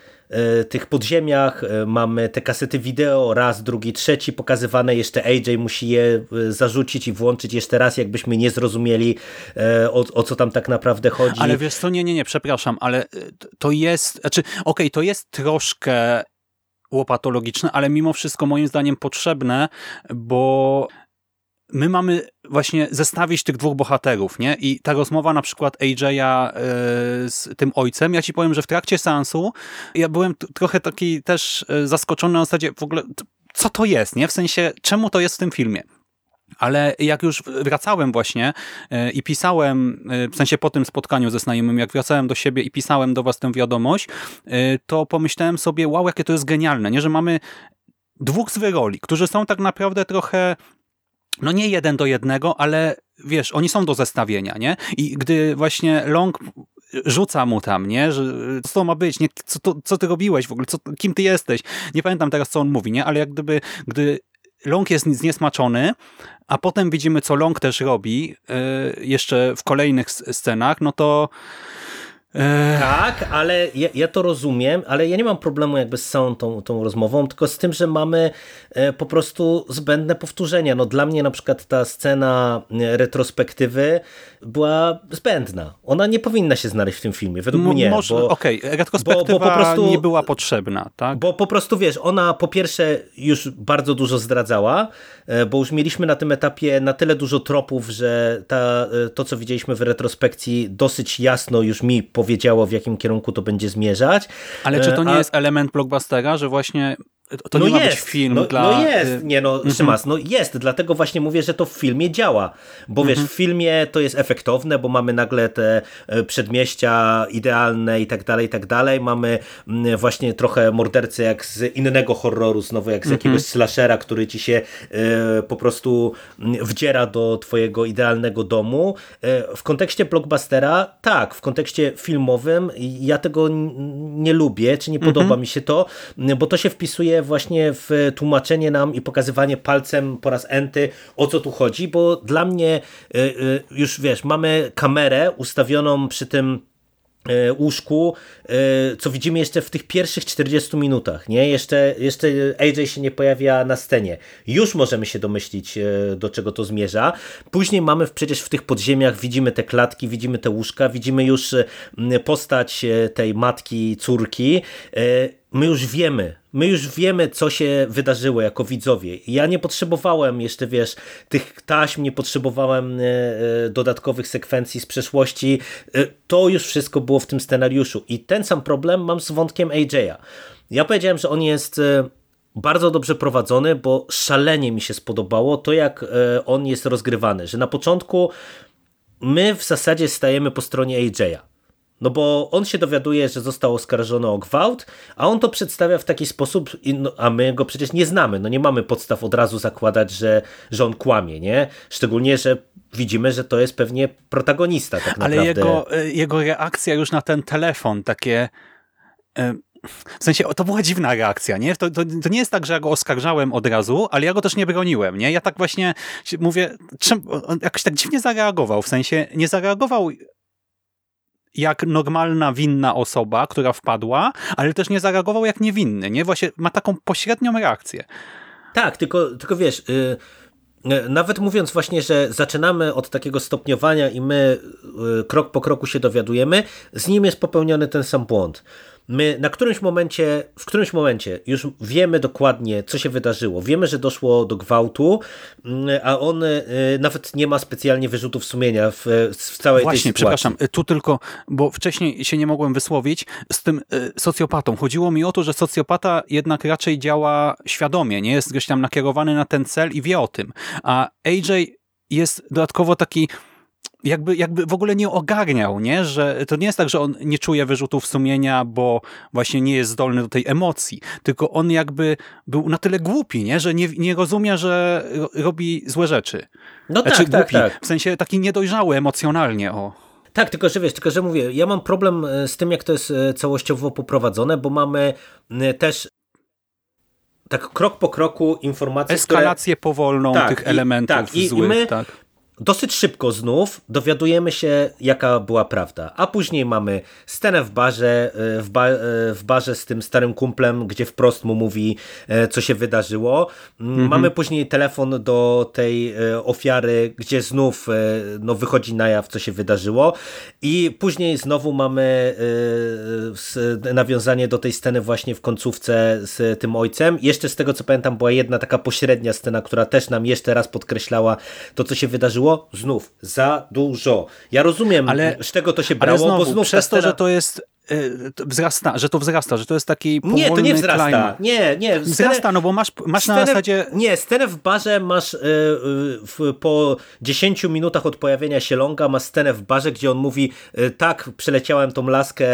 S2: tych podziemiach, e, mamy te kasety wideo, raz, drugi, trzeci pokazywane, jeszcze AJ musi je e, zarzucić i włączyć jeszcze raz, jakbyśmy nie zrozumieli e, o, o co tam tak naprawdę chodzi.
S1: Ale wiesz co, nie, nie, nie, przepraszam, ale to jest, znaczy, okej, to jest troszkę łopatologiczne, ale mimo wszystko moim zdaniem potrzebne, bo my mamy właśnie zestawić tych dwóch bohaterów, nie? I ta rozmowa na przykład AJ'a y, z tym ojcem, ja ci powiem, że w trakcie seansu ja byłem trochę taki też y, zaskoczony na zasadzie w ogóle, co to jest, nie? W sensie, czemu to jest w tym filmie? Ale jak już wracałem właśnie e, i pisałem, e, w sensie po tym spotkaniu ze znajomym, jak wracałem do siebie i pisałem do was tę wiadomość, e, to pomyślałem sobie, wow, jakie to jest genialne, nie? że mamy dwóch zwyroli, którzy są tak naprawdę trochę no nie jeden do jednego, ale wiesz, oni są do zestawienia, nie? I gdy właśnie Long rzuca mu tam, nie? Że co to ma być, nie? Co, to, co ty robiłeś w ogóle, co, kim ty jesteś? Nie pamiętam teraz, co on mówi, nie? Ale jak gdyby, gdy Long jest zniesmaczony, a potem widzimy, co Long też robi yy, jeszcze w kolejnych scenach, no to
S2: Tak, ale ja, ja to rozumiem, ale ja nie mam problemu jakby z całą tą, tą rozmową, tylko z tym, że mamy e, po prostu zbędne powtórzenia. No dla mnie na przykład ta scena e, retrospektywy była zbędna. Ona nie powinna się znaleźć w tym filmie, według mnie.
S1: może,
S2: bo,
S1: okej, retrospektywa
S2: bo po prostu-
S1: nie była potrzebna, tak?
S2: Bo po prostu wiesz, ona po pierwsze już bardzo dużo zdradzała, e, bo już mieliśmy na tym etapie na tyle dużo tropów, że ta, e, to co widzieliśmy w retrospekcji dosyć jasno już mi powiedziało w jakim kierunku to będzie zmierzać.
S1: Ale czy to
S2: E,
S1: nie
S2: a-
S1: jest element blockbustera, że właśnie to nie
S2: no
S1: ma
S2: jest,
S1: być film
S2: no,
S1: dla...
S2: No jest,
S1: y,
S2: nie no, Szymas, no jest, dlatego właśnie mówię, że to w filmie działa, bo wiesz, w filmie to jest efektowne, bo mamy nagle te e, przedmieścia idealne i tak dalej, i tak dalej, mamy mm, właśnie trochę mordercę jak z innego horroru, znowu jak z jakiegoś slashera, który ci się e, po prostu mm, wdziera do twojego idealnego domu. E, w kontekście blockbustera, tak, w kontekście filmowym ja tego nie lubię, czy nie podoba mi się to, bo to się wpisuje właśnie w tłumaczenie nam i pokazywanie palcem po raz enty, o co tu chodzi, bo dla mnie y, y, już wiesz, mamy kamerę ustawioną przy tym e, łóżku, co widzimy jeszcze w tych pierwszych 40 minutach, nie? Jeszcze, jeszcze AJ się nie pojawia na scenie. Już możemy się domyślić, do czego to zmierza. Później mamy przecież w tych podziemiach, widzimy te klatki, widzimy te łóżka, widzimy już postać tej matki, córki. My już wiemy, my już wiemy, co się wydarzyło jako widzowie. Ja nie potrzebowałem jeszcze, wiesz, tych taśm, nie potrzebowałem e, e, dodatkowych sekwencji z przeszłości. E, To już wszystko było w tym scenariuszu. I ten sam problem mam z wątkiem AJ'a. Ja powiedziałem, że on jest bardzo dobrze prowadzony, bo szalenie mi się spodobało to, jak on jest rozgrywany. Że na początku my w zasadzie stajemy po stronie AJ'a. No bo on się dowiaduje, że został oskarżony o gwałt, a on to przedstawia w taki sposób, no, a my go przecież nie znamy. No nie mamy podstaw od razu zakładać, że, że on kłamie, nie? Szczególnie, że widzimy, że to jest pewnie protagonista tak
S1: Ale
S2: naprawdę.
S1: jego, y, jego reakcja już na ten telefon, takie... y, W sensie, to była dziwna reakcja, nie? To, to, to nie jest tak, że ja go oskarżałem od razu, ale ja go też nie broniłem, nie? Ja tak właśnie mówię, czym, on jakoś tak dziwnie zareagował, w sensie nie zareagował jak normalna, winna osoba, która wpadła, ale też nie zareagował jak niewinny, nie? Właśnie ma taką pośrednią reakcję.
S2: Tak, tylko, tylko wiesz, y, y, nawet mówiąc właśnie, że zaczynamy od takiego stopniowania i my y, krok po kroku się dowiadujemy, z nim jest popełniony ten sam błąd. My na którymś momencie, w którymś momencie już wiemy dokładnie, co się wydarzyło. Wiemy, że doszło do gwałtu, mm, a on y, nawet nie ma specjalnie wyrzutów sumienia w, w całej
S1: Właśnie,
S2: tej sytuacji.
S1: przepraszam, y, tu tylko, bo wcześniej się nie mogłem wysłowić z tym y, socjopatą. Chodziło mi o to, że socjopata jednak raczej działa świadomie, nie jest gdzieś tam nakierowany na ten cel i wie o tym. A AJ jest dodatkowo taki jakby, jakby w ogóle nie ogarniał, nie? że to nie jest tak, że on nie czuje wyrzutów sumienia, bo właśnie nie jest zdolny do tej emocji, tylko on jakby był na tyle głupi, nie? że nie, nie rozumie, że robi złe rzeczy.
S2: No
S1: znaczy,
S2: tak,
S1: głupi,
S2: tak, tak.
S1: W sensie taki niedojrzały emocjonalnie, o.
S2: Tak, tylko że wiesz, tylko że mówię, ja mam problem e, z tym, jak to jest e, całościowo poprowadzone, bo mamy też tak krok po kroku informacje,
S1: Eskalację
S2: które...
S1: powolną
S2: tak,
S1: tych
S2: i,
S1: elementów
S2: tak, i,
S1: złych.
S2: I my,
S1: tak
S2: dosyć szybko znów dowiadujemy się, jaka była prawda. A później mamy scenę w barze, e, w, ba e, w barze z tym starym kumplem, gdzie wprost mu mówi, e, co się wydarzyło. Mm, mhm. Mamy później telefon do tej ofiary, gdzie znów no, wychodzi na jaw, co się wydarzyło. I później znowu mamy nawiązanie do tej sceny właśnie w końcówce z tym ojcem. Jeszcze z tego, co pamiętam, była jedna taka pośrednia scena, która też nam jeszcze raz podkreślała to, co się wydarzyło było znów za dużo. Ja rozumiem, ale, z czego to się brało,
S1: znowu,
S2: bo znów
S1: przez to, że to jest wzrasta, że to wzrasta, że to jest taki
S2: Nie, to nie wzrasta. Nie, nie.
S1: Wzrasta, no bo masz, masz scenę, na zasadzie...
S2: Nie, scenę w barze masz yy, w, po 10 minutach od pojawienia się Longa, masz scenę w barze, gdzie on mówi yy, tak, przeleciałem tą laskę,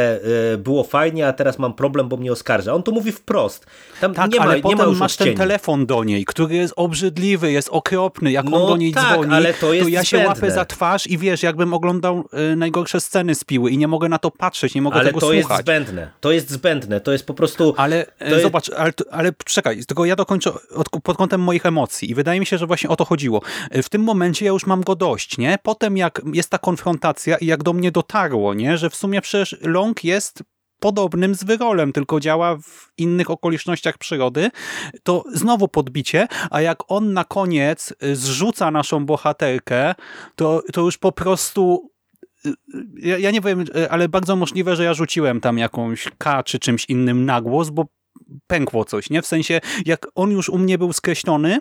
S2: yy, było fajnie, a teraz mam problem, bo mnie oskarża. On to mówi wprost. Tam
S1: tak,
S2: nie ma,
S1: ale
S2: nie
S1: potem
S2: ma już
S1: masz
S2: odcieni.
S1: ten telefon do niej, który jest obrzydliwy, jest okropny, jak
S2: no
S1: on do niej
S2: tak,
S1: dzwoni,
S2: ale to, jest
S1: to ja się
S2: zbędne.
S1: łapę za twarz i wiesz, jakbym oglądał najgorsze sceny z piły i nie mogę na to patrzeć, nie mogę
S2: ale
S1: tego
S2: to
S1: słuchać.
S2: jest zbędne. To jest zbędne, to jest po prostu...
S1: Ale
S2: to
S1: zobacz, ale, ale czekaj, tylko ja dokończę od, pod kątem moich emocji i wydaje mi się, że właśnie o to chodziło. W tym momencie ja już mam go dość, nie? Potem jak jest ta konfrontacja i jak do mnie dotarło, nie? Że w sumie przecież Long jest podobnym z wyrolem, tylko działa w innych okolicznościach przyrody, to znowu podbicie, a jak on na koniec zrzuca naszą bohaterkę, to, to już po prostu ja, ja nie wiem, ale bardzo możliwe, że ja rzuciłem tam jakąś K czy czymś innym na głos, bo pękło coś, nie? W sensie, jak on już u mnie był skreślony,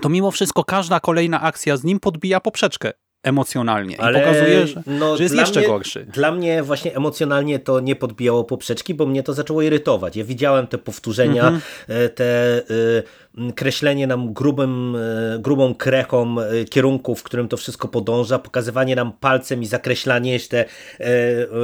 S1: to mimo wszystko każda kolejna akcja z nim podbija poprzeczkę emocjonalnie
S2: Ale
S1: i pokazuje, że,
S2: no,
S1: że jest jeszcze
S2: mnie,
S1: gorszy.
S2: Dla mnie właśnie emocjonalnie to nie podbijało poprzeczki, bo mnie to zaczęło irytować. Ja widziałem te powtórzenia, mm -hmm. te y, kreślenie nam grubym, y, grubą krechą y, kierunku, w którym to wszystko podąża, pokazywanie nam palcem i zakreślanie jeszcze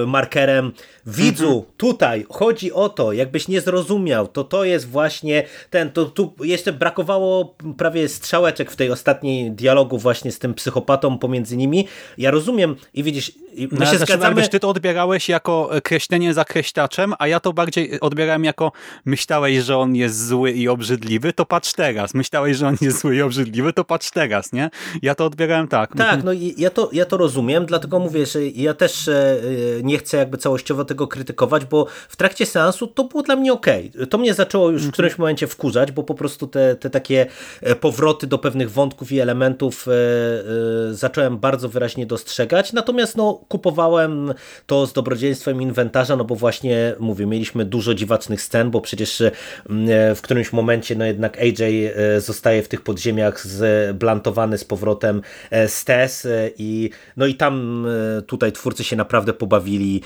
S2: markerem. Widzu, -hmm. tutaj chodzi o to, jakbyś nie zrozumiał, to to jest właśnie ten, to tu jeszcze brakowało prawie strzałeczek w tej ostatniej dialogu właśnie z tym psychopatą pomiędzy między nimi. Ja rozumiem i widzisz, my
S1: no,
S2: się
S1: znaczy,
S2: zgadzamy...
S1: Ty to odbierałeś jako kreślenie za kreśtaczem, a ja to bardziej odbierałem jako myślałeś, że on jest zły i obrzydliwy, to patrz teraz. Myślałeś, że on jest zły i obrzydliwy, to patrz teraz, nie? Ja to odbierałem tak.
S2: Tak, no i ja to, ja to rozumiem, dlatego mówię, że ja też e, nie chcę jakby całościowo tego krytykować, bo w trakcie seansu to było dla mnie ok. To mnie zaczęło już w którymś momencie wkurzać, bo po prostu te, te takie e, powroty do pewnych wątków i elementów e, zacząłem bardzo wyraźnie dostrzegać, natomiast no, kupowałem to z dobrodziejstwem inwentarza, no bo właśnie mówię, mieliśmy dużo dziwacznych scen, bo przecież mm, w którymś momencie no jednak AJ e, zostaje w tych podziemiach zblantowany z powrotem e, z Tess e, i no i tam tutaj twórcy się naprawdę pobawili,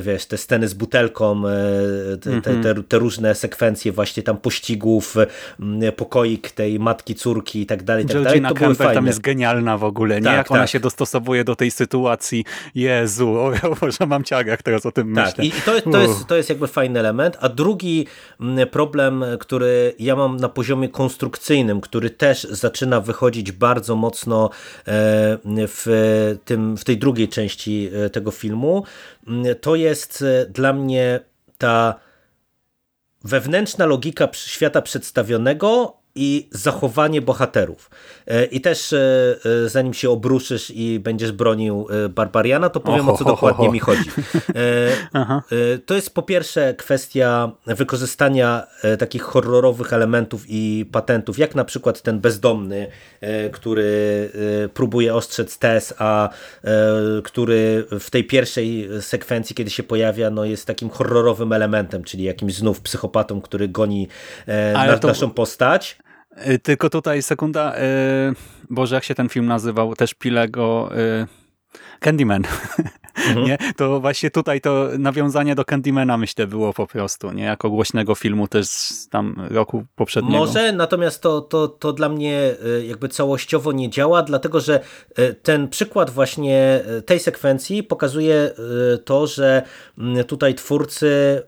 S2: wiesz, te sceny z butelką, te, te, te, te różne sekwencje właśnie tam pościgów, pokoik tej matki, córki i tak dalej, i tak dalej. To były fajne.
S1: tam jest genialna w ogóle, nie? Tak, jak tak. ona się dostosowuje do tej sytuacji. Jezu, o, że mam ciagach teraz o tym
S2: tak,
S1: myślę.
S2: i to, to, jest, to jest jakby fajny element. A drugi problem, który ja mam na poziomie konstrukcyjnym, który też zaczyna wychodzić bardzo mocno e, w, tym, w tej drugiej części e, tego filmu, mm, to jest e, dla mnie ta wewnętrzna logika świata przedstawionego i zachowanie bohaterów. E, I też e, e, zanim się obruszysz i będziesz bronił Barbariana, to powiem o co dokładnie mi chodzi. To jest po pierwsze kwestia wykorzystania takich horrorowych elementów i patentów, jak na przykład ten bezdomny, który próbuje ostrzec Tess, a który w tej pierwszej sekwencji, kiedy się pojawia, no jest takim horrorowym elementem, czyli jakimś znów psychopatą, który goni na, to... naszą postać.
S1: Y, tylko tutaj sekunda, yy, Boże, jak się ten film nazywał? Też Pilego... Yy, Candyman. Mhm. nie? To właśnie tutaj to nawiązanie do Candymana myślę było po prostu, nie? Jako głośnego filmu też z tam roku poprzedniego.
S2: Może, natomiast to, to, to dla mnie y, jakby całościowo nie działa, dlatego że y, ten przykład właśnie tej sekwencji pokazuje to, że mm, tutaj twórcy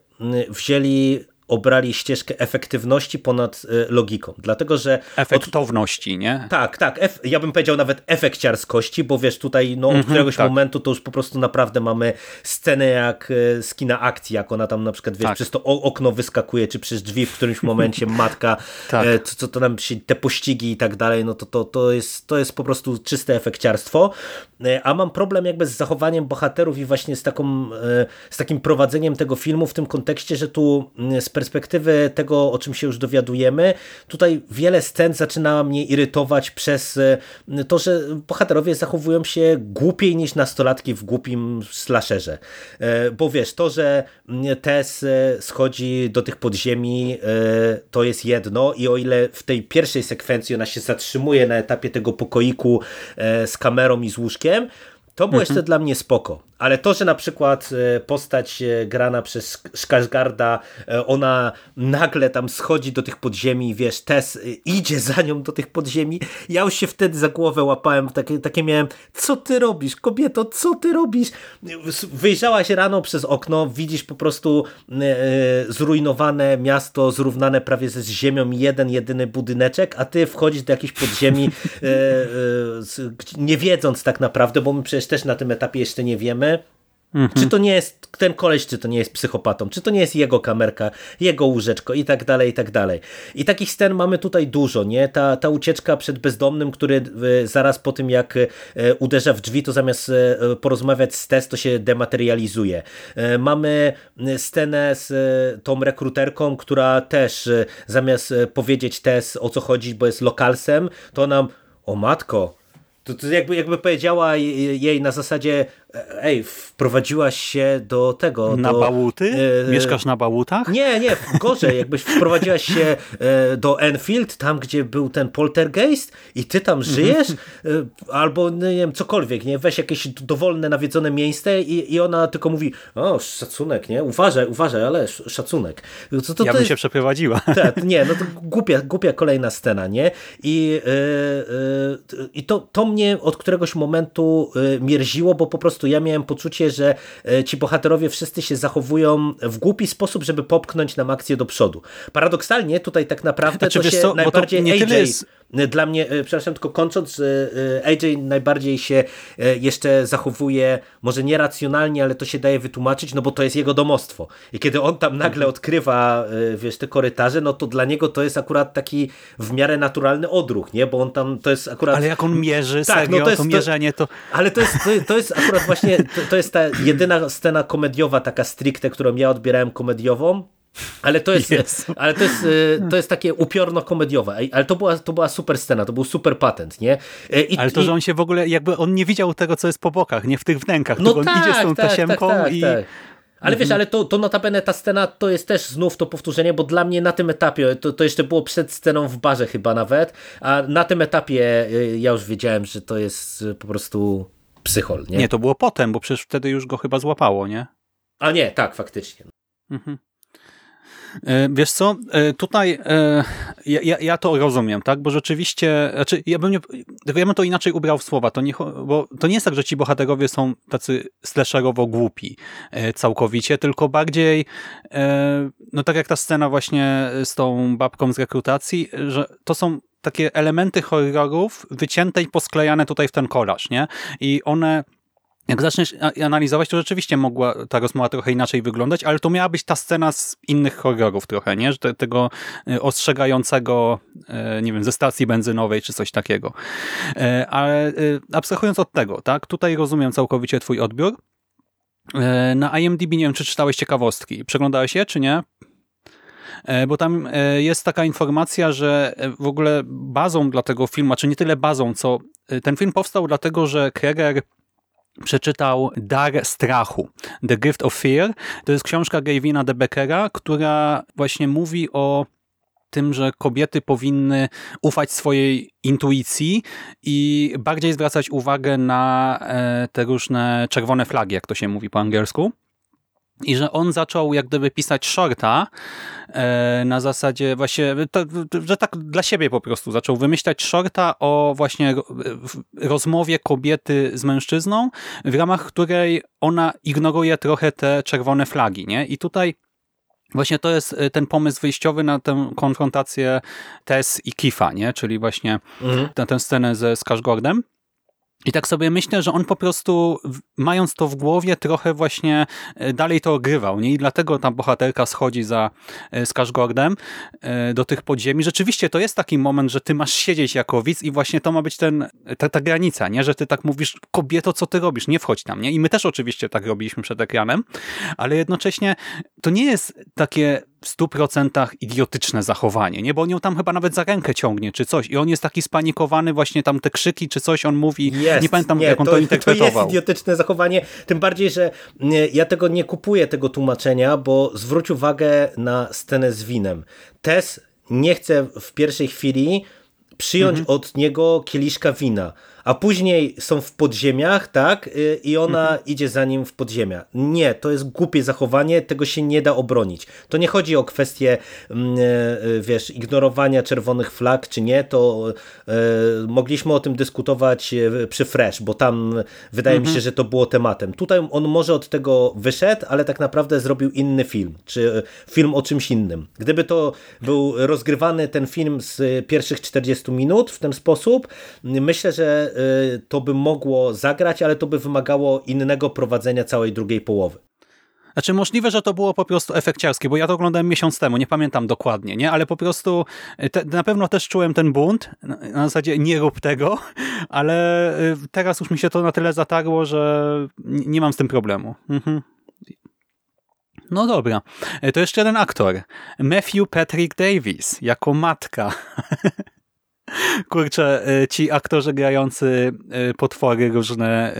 S2: wzięli obrali ścieżkę efektywności ponad e, logiką. Dlatego, że...
S1: Efektowności, od... nie?
S2: Tak, tak. Ef... Ja bym powiedział nawet efekciarskości, bo wiesz, tutaj no, od mm -hmm, któregoś tak. momentu to już po prostu naprawdę mamy scenę jak e, z kina akcji, jak ona tam na przykład, wiesz, tak. przez to okno wyskakuje, czy przez drzwi w którymś momencie matka, tak. e, co, co to nam się, te pościgi i tak dalej, no to, to, to, jest, to jest po prostu czyste efekciarstwo. E, a mam problem jakby z zachowaniem bohaterów i właśnie z, taką, z takim prowadzeniem tego filmu w tym kontekście, że tu z perspektywy tego, o czym się już dowiadujemy, tutaj wiele scen zaczyna mnie irytować przez e, to, że bohaterowie zachowują się głupiej niż nastolatki w głupim slasherze. E, bo wiesz, to, że Tess e, schodzi do tych podziemi, to jest jedno i o ile w tej pierwszej sekwencji ona się zatrzymuje na etapie tego pokoiku z kamerą i z łóżkiem, to było mhm. jeszcze dla mnie spoko. Ale to, że na przykład e, postać e, grana przez Skarsgarda, e, ona nagle tam schodzi do tych podziemi, wiesz, Tess idzie za nią do tych podziemi, ja już się wtedy za głowę łapałem, takie, takie miałem, co ty robisz, kobieto, co ty robisz? Wyjrzałaś rano przez okno, widzisz po prostu zrujnowane miasto, zrównane prawie ze ziemią, jeden, jedyny budyneczek, a ty wchodzisz do jakiejś podziemi, nie wiedząc tak naprawdę, bo my przecież też na tym etapie jeszcze nie wiemy, Mhm. Czy to nie jest ten koleś, czy to nie jest psychopatą, czy to nie jest jego kamerka, jego łóżeczko i tak dalej, i tak dalej. I takich scen mamy tutaj dużo, nie? Ta, ta ucieczka przed bezdomnym, który e, zaraz po tym jak e, uderza w drzwi, to zamiast e, porozmawiać z Tess, to się dematerializuje. Mamy scenę z tą rekruterką, która też zamiast powiedzieć Tess o co chodzi, bo jest lokalsem, to nam o matko, to, to jakby, jakby powiedziała jej na zasadzie ej, wprowadziłaś się do tego.
S1: Na
S2: do,
S1: bałuty? E, Mieszkasz na bałutach?
S2: Nie, nie, gorzej, jakbyś wprowadziłaś się e, do Enfield, tam gdzie był ten poltergeist i ty tam mhm. żyjesz, e, albo no, nie wiem, cokolwiek, nie, weź jakieś dowolne, nawiedzone miejsce i, i ona tylko mówi, o, szacunek, nie, uważaj, uważaj, ale szacunek.
S1: To, to, ja bym się przeprowadziła.
S2: Tak, nie, no to głupia, głupia kolejna scena, nie, i, yy, yy, i to, to mnie od któregoś momentu mierziło, bo po prostu prostu ja miałem poczucie, że e, ci bohaterowie wszyscy się zachowują w głupi sposób, żeby popchnąć nam akcję do przodu. Paradoksalnie tutaj tak naprawdę znaczy, to się co, najbardziej to AJ jest... dla mnie, e, przepraszam, tylko kończąc, e, AJ najbardziej się jeszcze zachowuje, może nieracjonalnie, ale to się daje wytłumaczyć, no bo to jest jego domostwo. I kiedy on tam nagle mhm. odkrywa, wiesz, te korytarze, no to dla niego to jest akurat taki w miarę naturalny odruch, nie? Bo on tam, to jest akurat...
S1: Ale jak on mierzy, tak, serio, no to, jest, to mierzenie, to...
S2: Ale to jest, to, to jest akurat właśnie to, to, jest ta jedyna scena komediowa, taka stricte, którą ja odbierałem komediową. Ale to jest, ale to jest, y, to jest takie upiorno komediowe, ale to była, to była super scena, to był super patent, nie?
S1: Y, I, ale to, że on się w ogóle, jakby on nie widział tego, co jest po bokach, nie w tych wnękach, no tak, on idzie z tą tak, tasiemką tak, tak, i... Tak.
S2: Ale wiesz, mhm. ale to, to notabene ta scena to jest też znów to powtórzenie, bo dla mnie na tym etapie, to, to jeszcze było przed sceną w barze chyba nawet, a na tym etapie y, ja już wiedziałem, że to jest po prostu psychol, nie?
S1: Nie, to było potem, bo przecież wtedy już go chyba złapało, nie?
S2: A nie, tak, faktycznie.
S1: Mhm. E, wiesz co, e, tutaj e, ja, ja, to rozumiem, tak, bo rzeczywiście, znaczy ja bym nie, ja bym to inaczej ubrał w słowa, to nie, bo to nie jest tak, że ci bohaterowie są tacy slasherowo głupi całkowicie, tylko bardziej, no tak jak ta scena właśnie z tą babką z rekrutacji, że to są takie elementy horrorów wycięte i posklejane tutaj w ten kolaż, nie? I one jak zaczniesz analizować, to rzeczywiście mogła ta rozmowa trochę inaczej wyglądać, ale to miała być ta scena z innych horrorów trochę, nie? Że te, tego e, ostrzegającego, e, nie wiem, ze stacji benzynowej czy coś takiego. E, ale abstrahując od tego, tak? Tutaj rozumiem całkowicie twój odbiór. Na IMDb nie wiem, czy czytałeś ciekawostki. Przeglądałeś je, czy nie? Bo tam jest taka informacja, że w ogóle bazą dla tego filmu, czy nie tyle bazą, co ten film powstał dlatego, że Kreger przeczytał Dar Strachu, The Gift of Fear. To jest książka Gavina de Beckera, która właśnie mówi o tym, że kobiety powinny ufać swojej intuicji i bardziej zwracać uwagę na e, te różne czerwone flagi, jak to się mówi po angielsku. I że on zaczął jak gdyby pisać shorta e, na zasadzie właśnie, że tak dla siebie po prostu zaczął wymyślać shorta o właśnie rozmowie kobiety z mężczyzną, w ramach której ona ignoruje trochę te czerwone flagi. nie? I tutaj Właśnie to jest e, ten pomysł wyjściowy na tę konfrontację Tess i Kifa, nie? czyli właśnie mhm. na tę scenę ze Skarsgårdem. I tak sobie myślę, że on po prostu, mając to w głowie, trochę właśnie e, dalej to ogrywał. Nie? I dlatego ta bohaterka schodzi za e, Skarsgårdem e, do tych podziemi. Rzeczywiście to jest taki moment, że ty masz siedzieć jako widz i właśnie to ma być ten, ta, ta granica, nie? że ty tak mówisz, kobieto, co ty robisz? Nie wchodź tam. Nie? I my też oczywiście tak robiliśmy przed ekranem, ale jednocześnie to nie jest takie w stu procentach idiotyczne zachowanie, nie? Bo on ją tam chyba nawet za rękę ciągnie, czy coś. I on jest taki spanikowany, właśnie tam te krzyki, czy coś on mówi. Jest, nie pamiętam, nie, jak on to, to interpretował.
S2: To jest idiotyczne zachowanie, tym bardziej, że ja tego nie kupuję, tego tłumaczenia, bo zwróć uwagę na scenę z winem. Tess nie chce w pierwszej chwili przyjąć mhm. od niego kieliszka wina a później są w podziemiach, tak? Y, I ona mhm. idzie za nim w podziemia. Nie, to jest głupie zachowanie, tego się nie da obronić. To nie chodzi o kwestię, mm, y, y, wiesz, ignorowania czerwonych flag, czy nie, to mogliśmy o tym dyskutować przy Fresh, bo tam wydaje mhm. mi się, że to było tematem. Tutaj on może od tego wyszedł, ale tak naprawdę zrobił inny film, czy film o czymś innym. Gdyby to był rozgrywany ten film z pierwszych 40 minut w ten sposób, myślę, że to by mogło zagrać, ale to by wymagało innego prowadzenia całej drugiej połowy.
S1: Znaczy możliwe, że to było po prostu efekciarskie, bo ja to oglądałem miesiąc temu, nie pamiętam dokładnie, nie? ale po prostu y, te, na pewno też czułem ten bunt, na, na zasadzie nie rób tego, ale y, teraz już mi się to na tyle zatarło, że nie mam z tym problemu. Mhm. No dobra. To jeszcze jeden aktor. Matthew Patrick Davis jako matka. Kurczę, e, ci aktorzy grający e, potwory różne, e,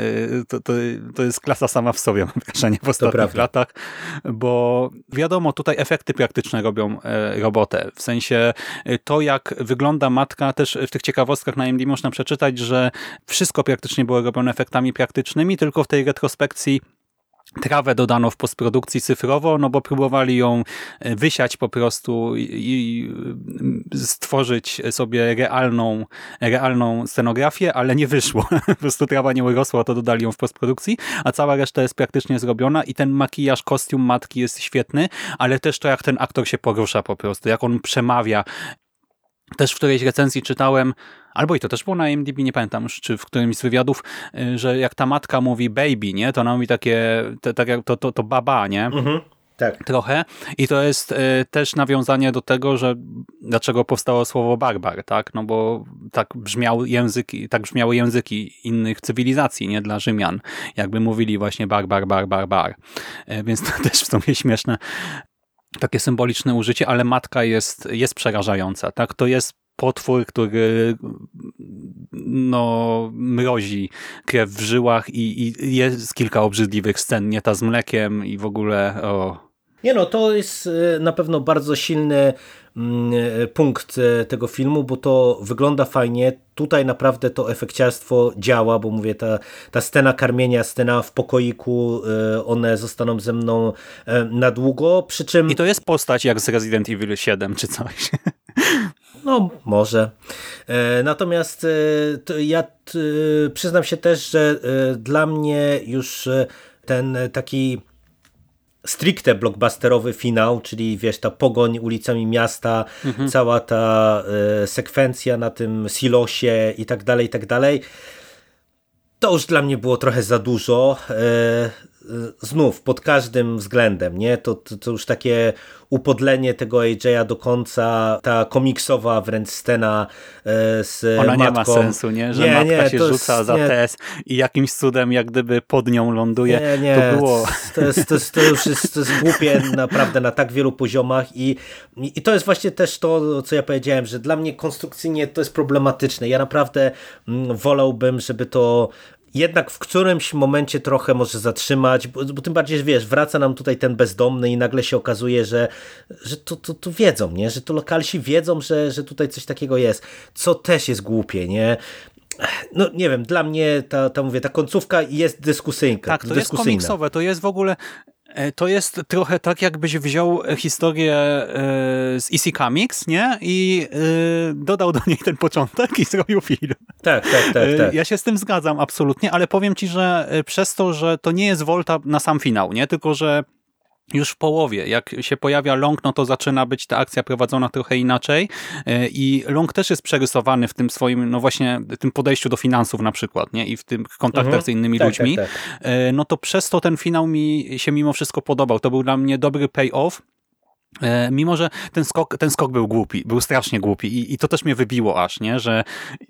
S1: to, to, to jest klasa sama w sobie, mam wrażenie, w ostatnich latach, bo wiadomo, tutaj efekty praktyczne robią robotę. W sensie to, jak wygląda matka, też w tych ciekawostkach na IMDb można przeczytać, że wszystko praktycznie było robione efektami praktycznymi, tylko w tej retrospekcji trawę dodano w postprodukcji cyfrowo, no bo próbowali ją e, wysiać po prostu i stworzyć sobie realną, realną scenografię, ale nie wyszło. po prostu trawa nie urosła, to dodali ją w postprodukcji, a cała reszta jest praktycznie zrobiona i ten makijaż, kostium matki jest świetny, ale też to, jak ten aktor się porusza po prostu, jak on przemawia. Też w którejś recenzji czytałem, albo i to też było na IMDb, nie pamiętam już, czy w którymś z wywiadów, y, że jak ta matka mówi baby, nie, to ona mówi takie, tak jak to, to, to baba, nie? Mhm. Tak. Trochę. I to jest y, też nawiązanie do tego, że dlaczego powstało słowo barbar, tak? No bo tak brzmiał języki, tak brzmiały języki innych cywilizacji, nie dla Rzymian. Jakby mówili właśnie barbar, barbar, bar. Y, więc to też w sumie śmieszne takie symboliczne użycie, ale matka jest, jest przerażająca. Tak? To jest potwór, który no, mrozi krew w żyłach i, i jest kilka obrzydliwych scen, nie ta z mlekiem i w ogóle o,
S2: nie no, to jest e, na pewno bardzo silny mm, e, punkt e, tego filmu, bo to wygląda fajnie. Tutaj naprawdę to efekciarstwo działa, bo mówię, ta, ta scena karmienia, scena w pokoiku, one zostaną ze mną na długo, przy czym...
S1: I to jest postać jak z Resident Evil 7 czy coś.
S2: No, może. Natomiast ja przyznam się też, że dla mnie już ten taki stricte blockbusterowy finał, czyli wiesz, ta pogoń ulicami miasta, mhm. cała ta e, sekwencja na tym silosie i tak dalej, i tak dalej. to już dla mnie było trochę za dużo. E, znów pod każdym względem, nie? To, to, to już takie upodlenie tego AJ'a do końca, ta komiksowa wręcz scena e, z
S1: Ona
S2: matką.
S1: nie ma sensu, nie? Że
S2: nie,
S1: matka
S2: nie,
S1: się rzuca
S2: jest,
S1: za
S2: nie,
S1: i jakimś cudem jak gdyby pod nią ląduje.
S2: Nie, nie,
S1: To było...
S2: to, jest, to, jest, to już jest, to jest głupie naprawdę na tak wielu poziomach i, i to jest właśnie też to, co ja powiedziałem, że dla mnie konstrukcyjnie to jest problematyczne. Ja naprawdę mm, wolałbym, żeby to jednak w którymś momencie trochę może zatrzymać, bo, bo tym bardziej, że wiesz, wraca nam tutaj ten bezdomny i nagle się okazuje, że, że to, to, to wiedzą, nie? że to lokalsi wiedzą, że, że tutaj coś takiego jest, co też jest głupie, nie? No nie wiem, dla mnie ta, ta, mówię, ta końcówka jest dyskusyjna.
S1: Tak, to jest komiksowe, to jest w ogóle to jest trochę tak, jakbyś wziął historię e, z EC Comics, nie? I e, dodał do niej ten początek i zrobił film.
S2: Tak, tak, tak, tak.
S1: Ja się z tym zgadzam absolutnie, ale powiem ci, że przez to, że to nie jest Volta na sam finał, nie? Tylko, że już w połowie, jak się pojawia Long, no to zaczyna być ta akcja prowadzona trochę inaczej i Long też jest przerysowany w tym swoim, no właśnie tym podejściu do finansów na przykład, nie? I w tym kontaktach
S2: Mhm.
S1: z innymi
S2: Tak,
S1: ludźmi.
S2: tak,
S1: No to przez to ten finał mi się mimo wszystko podobał. To był dla mnie dobry payoff, E, Mimo, że ten skok, ten skok był głupi, był strasznie głupi i, i to też mnie wybiło aż, nie? że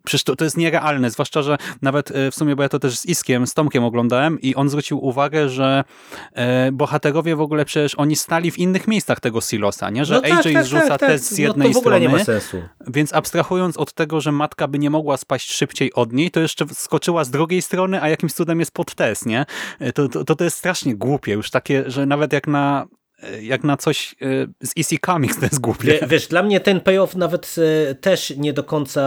S1: przecież to, to jest nierealne, zwłaszcza, że nawet e, w sumie, bo ja to też z Iskiem, z Tomkiem oglądałem i on zwrócił uwagę, że e, bohaterowie w ogóle przecież oni stali w innych miejscach tego silosa, nie? że
S2: No tak,
S1: AJ
S2: tak,
S1: zrzuca
S2: tak, tak.
S1: test z
S2: No
S1: jednej
S2: ogóle
S1: strony,
S2: nie ma sensu.
S1: więc abstrahując od tego, że matka by nie mogła spaść szybciej od niej, to jeszcze skoczyła z drugiej strony, a jakimś cudem jest pod test, nie? E, To, to, to jest strasznie głupie, już takie, że nawet jak na jak na coś e, z EC Comics to jest głupie.
S2: Wie, wiesz, dla mnie ten payoff nawet e, też nie do końca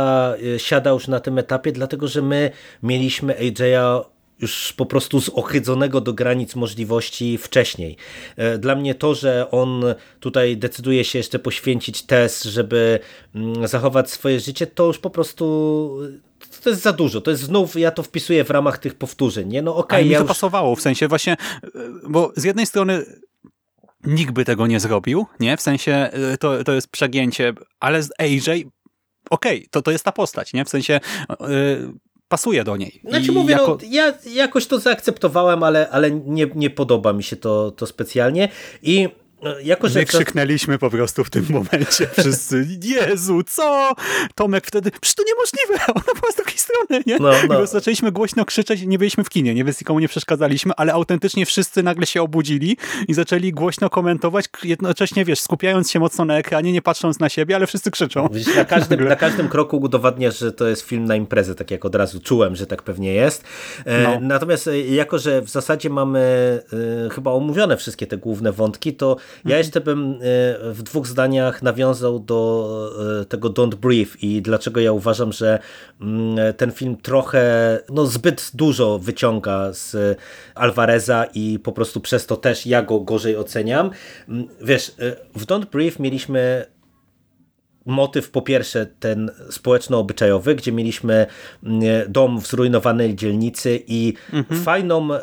S2: e, siadał już na tym etapie, dlatego że my mieliśmy AJ'a już po prostu zohydzonego do granic możliwości wcześniej. E, Dla mnie to, że on tutaj decyduje się jeszcze poświęcić test, żeby mm, zachować swoje życie, to już po prostu to jest za dużo. To jest znów, ja to wpisuję w ramach tych powtórzeń. Nie? No
S1: Ale
S2: okej,
S1: mi
S2: ja
S1: to
S2: już...
S1: pasowało, w sensie właśnie, e, bo z jednej strony nikt by tego nie zrobił, nie? W sensie e, to, to jest przegięcie, ale z AJ, okej, to, to jest ta postać, nie? W sensie e, pasuje do niej.
S2: Znaczy
S1: I
S2: mówię,
S1: jako-
S2: no, ja jakoś to zaakceptowałem, ale, ale nie, nie podoba mi się to, to specjalnie i jako, że...
S1: Wykrzyknęliśmy po prostu w tym momencie wszyscy, Jezu, co? Tomek wtedy, przecież to niemożliwe, ona była z drugiej strony, nie?
S2: No, no.
S1: I zaczęliśmy głośno krzyczeć, nie byliśmy w kinie, nie? Więc nikomu nie przeszkadzaliśmy, ale autentycznie wszyscy nagle się obudzili i zaczęli głośno komentować, jednocześnie, wiesz, skupiając się mocno na ekranie, nie patrząc na siebie, ale wszyscy krzyczą.
S2: Widzisz, na, każdym, na każdym kroku udowadniasz, że to jest film na imprezę, tak jak od razu czułem, że tak pewnie jest. E,
S1: No.
S2: Natomiast e, jako, że w zasadzie mamy e, chyba omówione wszystkie te główne wątki, to ja jeszcze bym e, w dwóch zdaniach nawiązał do e, tego Don't Breathe i dlaczego ja uważam, że mm, ten film trochę no, zbyt dużo wyciąga z Alvareza i po prostu przez to też ja go gorzej oceniam. Mm, Wiesz, e, w Don't Breathe mieliśmy motyw po pierwsze ten społeczno-obyczajowy, gdzie mieliśmy mm, dom w zrujnowanej dzielnicy i fajną e,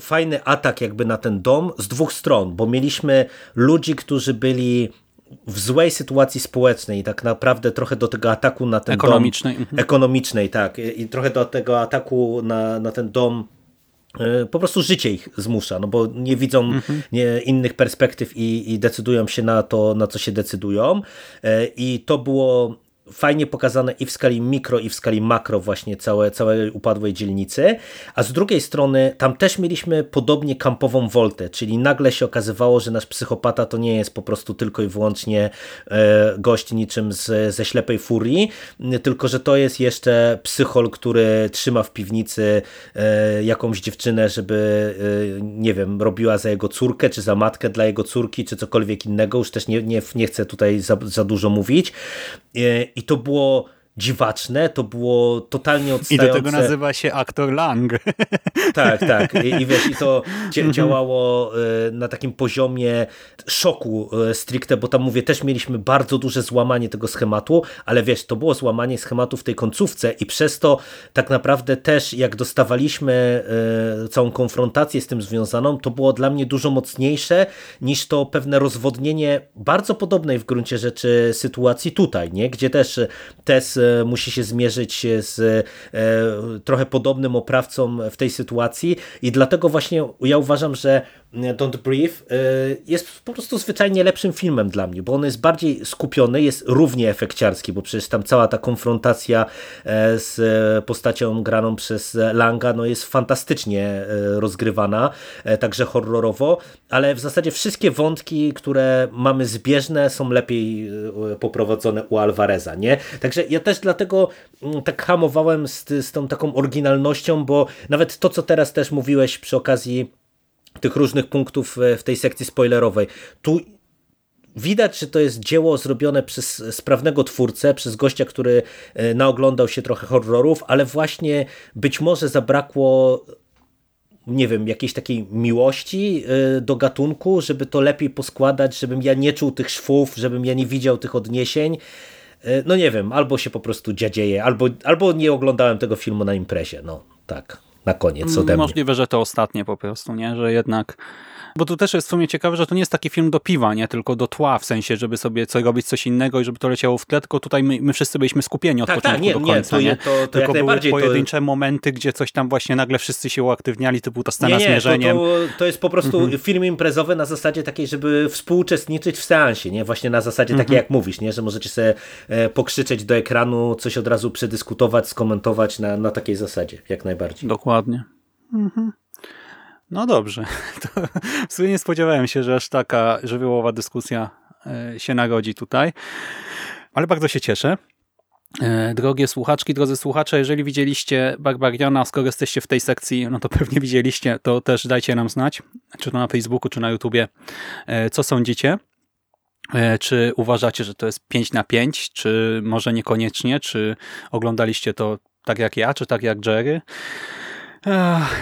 S2: fajny atak jakby na ten dom z dwóch stron, bo mieliśmy ludzi, którzy byli w złej sytuacji społecznej i tak naprawdę trochę do tego ataku na ten
S1: Ekonomicznej,
S2: dom...
S1: mhm.
S2: Ekonomicznej, tak. I trochę do tego ataku na, na ten dom e, po prostu życie ich zmusza, no bo nie widzą nie, innych perspektyw i, i decydują się na to, na co się decydują. E, I to było fajnie pokazane i w skali mikro, i w skali makro właśnie całe, całej upadłej dzielnicy. A z drugiej strony tam też mieliśmy podobnie kampową woltę, czyli nagle się okazywało, że nasz psychopata to nie jest po prostu tylko i wyłącznie e, gość niczym z, ze ślepej furii, tylko że to jest jeszcze psychol, który trzyma w piwnicy e, jakąś dziewczynę, żeby e, nie wiem, robiła za jego córkę, czy za matkę dla jego córki, czy cokolwiek innego. Już też nie, nie, nie chcę tutaj za, za dużo mówić. I to było dziwaczne, to było totalnie
S1: I
S2: odstające.
S1: do tego nazywa się aktor Lang.
S2: Tak, tak. I, i wiesz, i to dzia- działało e, na takim poziomie szoku e, stricte, bo tam mówię, też mieliśmy bardzo duże złamanie tego schematu, ale wiesz, to było złamanie schematu w tej końcówce i przez to tak naprawdę też jak dostawaliśmy e, całą konfrontację z tym związaną, to było dla mnie dużo mocniejsze niż to pewne rozwodnienie bardzo podobnej w gruncie rzeczy sytuacji tutaj, nie? gdzie też Tess musi się zmierzyć z trochę podobnym oprawcą w tej sytuacji. I dlatego właśnie ja uważam, że Don't Breathe jest po prostu zwyczajnie lepszym filmem dla mnie, bo on jest bardziej skupiony, jest równie efekciarski, bo przecież tam cała ta konfrontacja z postacią graną przez Langa no jest fantastycznie rozgrywana, także horrorowo, ale w zasadzie wszystkie wątki, które mamy zbieżne są lepiej e, poprowadzone u Alvareza, nie? Także ja też dlatego mm, tak hamowałem z, z tą taką oryginalnością, bo nawet to, co teraz też mówiłeś przy okazji tych różnych punktów e, w tej sekcji spoilerowej, tu Widać, że to jest dzieło zrobione przez sprawnego twórcę, przez gościa, który e, naoglądał się trochę horrorów, ale właśnie być może zabrakło nie wiem, jakiejś takiej miłości y, do gatunku, żeby to lepiej poskładać, żebym ja nie czuł tych szwów, żebym ja nie widział tych odniesień. No nie wiem, albo się po prostu dziadzieje, albo, albo nie oglądałem tego filmu na imprezie. No tak, na koniec ode
S1: mnie. Możliwe, że to ostatnie po prostu, nie? Że jednak bo tu też jest w sumie ciekawe, że to nie jest taki film do piwa, nie tylko do tła, w sensie, żeby sobie co robić coś innego i żeby to leciało w tle, tylko tutaj my, my wszyscy byliśmy skupieni od tak, początku tak, nie, do końca. Nie, to, to, to tylko były pojedyncze to... momenty, gdzie coś tam właśnie nagle wszyscy się uaktywniali, typu ta scena nie, nie, z mierzeniem.
S2: To, to, to jest po prostu mhm. film imprezowy na zasadzie takiej, żeby współuczestniczyć w seansie, nie? Właśnie na zasadzie mhm. takiej jak mówisz, nie? Że możecie sobie e, pokrzyczeć do ekranu, coś od razu przedyskutować, skomentować na, na takiej zasadzie, jak najbardziej.
S1: Dokładnie. Mhm. No dobrze. To w sumie nie spodziewałem się, że aż taka żywiołowa dyskusja e, się narodzi tutaj. Ale bardzo się cieszę. E, drogie słuchaczki, drodzy słuchacze, jeżeli widzieliście Barbariana, skoro jesteście w tej sekcji, no to pewnie widzieliście, to też dajcie nam znać, czy to na Facebooku, czy na YouTubie, e, co sądzicie. Czy uważacie, że to jest 5 na 5, czy może niekoniecznie, czy oglądaliście to tak jak ja, czy tak jak Jerry.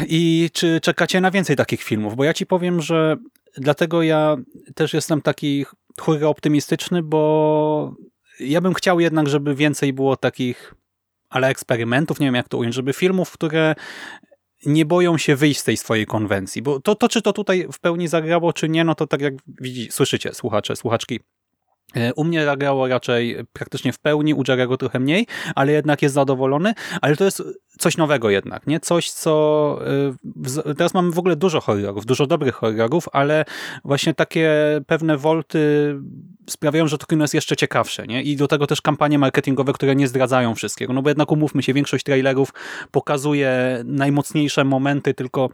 S1: I czy czekacie na więcej takich filmów? Bo ja ci powiem, że dlatego ja też jestem taki chóry optymistyczny, bo ja bym chciał jednak, żeby więcej było takich ale eksperymentów, nie wiem jak to ująć, żeby filmów, które nie boją się wyjść z tej swojej konwencji, bo to, to czy to tutaj w pełni zagrało, czy nie, no to tak jak widzi, słyszycie, słuchacze, słuchaczki, u mnie zagrało raczej praktycznie w pełni, u Jarego trochę mniej, ale jednak jest zadowolony, ale to jest coś nowego jednak, nie? Coś, co... E, teraz mamy w ogóle dużo horrorów, dużo dobrych horrorów, ale właśnie takie pewne wolty sprawiają, że to kino jest jeszcze ciekawsze, nie? I do tego też kampanie marketingowe, które nie zdradzają wszystkiego, no bo jednak umówmy się, większość trailerów pokazuje najmocniejsze momenty tylko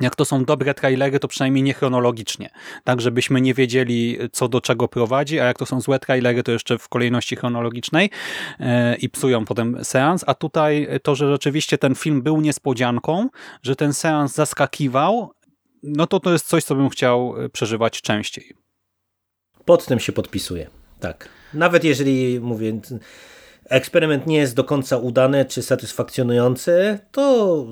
S1: jak to są dobre trailery, to przynajmniej nie chronologicznie, tak żebyśmy nie wiedzieli, co do czego prowadzi, a jak to są złe trailery, to jeszcze w kolejności chronologicznej e, i psują potem seans, a tutaj to, że rzeczywiście ten film był niespodzianką, że ten seans zaskakiwał, no to to jest coś, co bym chciał e, przeżywać częściej.
S2: Pod tym się podpisuję, tak. Nawet jeżeli, mówię, eksperyment nie jest do końca udany czy satysfakcjonujący, to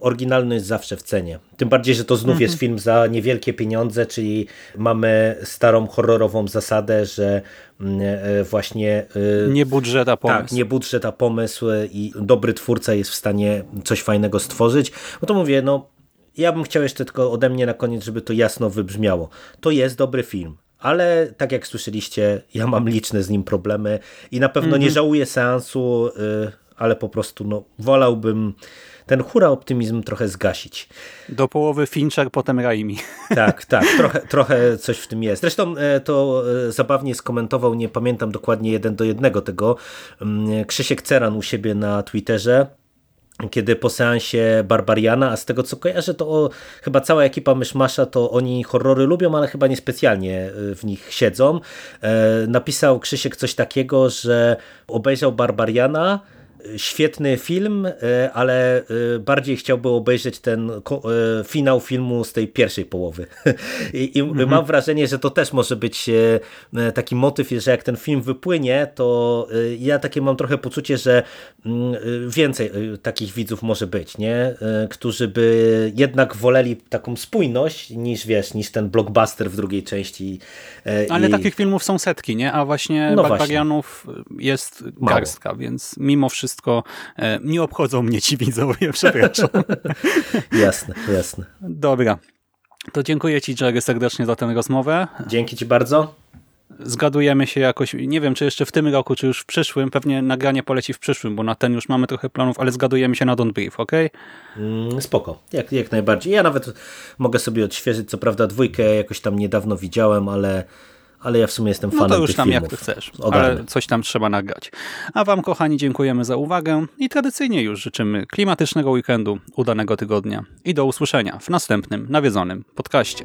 S2: oryginalność zawsze w cenie. Tym bardziej, że to znów mhm. jest film za niewielkie pieniądze, czyli mamy starą horrorową zasadę, że mm, e, właśnie...
S1: E, nie budżet, a pomysł.
S2: Tak, nie budżet, a pomysł i dobry twórca jest w stanie coś fajnego stworzyć. No to mówię, no ja bym chciał jeszcze tylko ode mnie na koniec, żeby to jasno wybrzmiało. To jest dobry film. Ale tak jak słyszeliście, ja mam liczne z nim problemy i na pewno mm -hmm. nie mhm. żałuję seansu, y, ale po prostu no, wolałbym ten hura optymizm trochę zgasić.
S1: Do połowy Fincher, potem Raimi.
S2: Tak, tak, trochę, trochę coś w tym jest. Zresztą e, to e, zabawnie skomentował, nie pamiętam dokładnie jeden do jednego tego, mm, Krzysiek Ceran u siebie na Twitterze, kiedy po seansie Barbariana, a z tego co kojarzę, to o, chyba cała ekipa Myszmasza to oni horrory lubią, ale chyba niespecjalnie e, w nich siedzą. E, napisał Krzysiek coś takiego, że obejrzał Barbariana, świetny film, e, ale e, bardziej chciałby obejrzeć ten e, finał filmu z tej pierwszej połowy. I, mhm. mam wrażenie, że to też może być taki motyw, że jak ten film wypłynie, to ja takie mam trochę poczucie, że mm, więcej takich widzów może być, nie? którzy by jednak woleli taką spójność niż wiesz, niż ten blockbuster w drugiej części.
S1: Ale I... takich filmów są setki, nie? A właśnie no Barbarianów jest garstka, więc mimo wszystko wszystko. E, nie obchodzą mnie ci widzowie, przepraszam.
S2: jasne, jasne.
S1: Dobra. To dziękuję Ci, Jerry, serdecznie za tę rozmowę.
S2: Dzięki Ci bardzo.
S1: zgadujemy się jakoś, nie wiem czy jeszcze w tym roku, czy już w przyszłym, pewnie nagranie poleci w przyszłym, bo na ten już mamy trochę planów, ale zgadujemy się na Don't Breathe, ok?
S2: Mm, spoko, jak, jak najbardziej. Ja nawet mogę sobie odświeżyć, co prawda dwójkę jakoś tam niedawno widziałem, ale ale ja w sumie jestem
S1: no
S2: fanem
S1: to już tam jak ty chcesz,
S2: Ogarnę.
S1: ale coś tam trzeba nagrać. A wam kochani dziękujemy za uwagę i tradycyjnie już życzymy klimatycznego weekendu, udanego tygodnia i do usłyszenia w następnym nawiedzonym podcaście.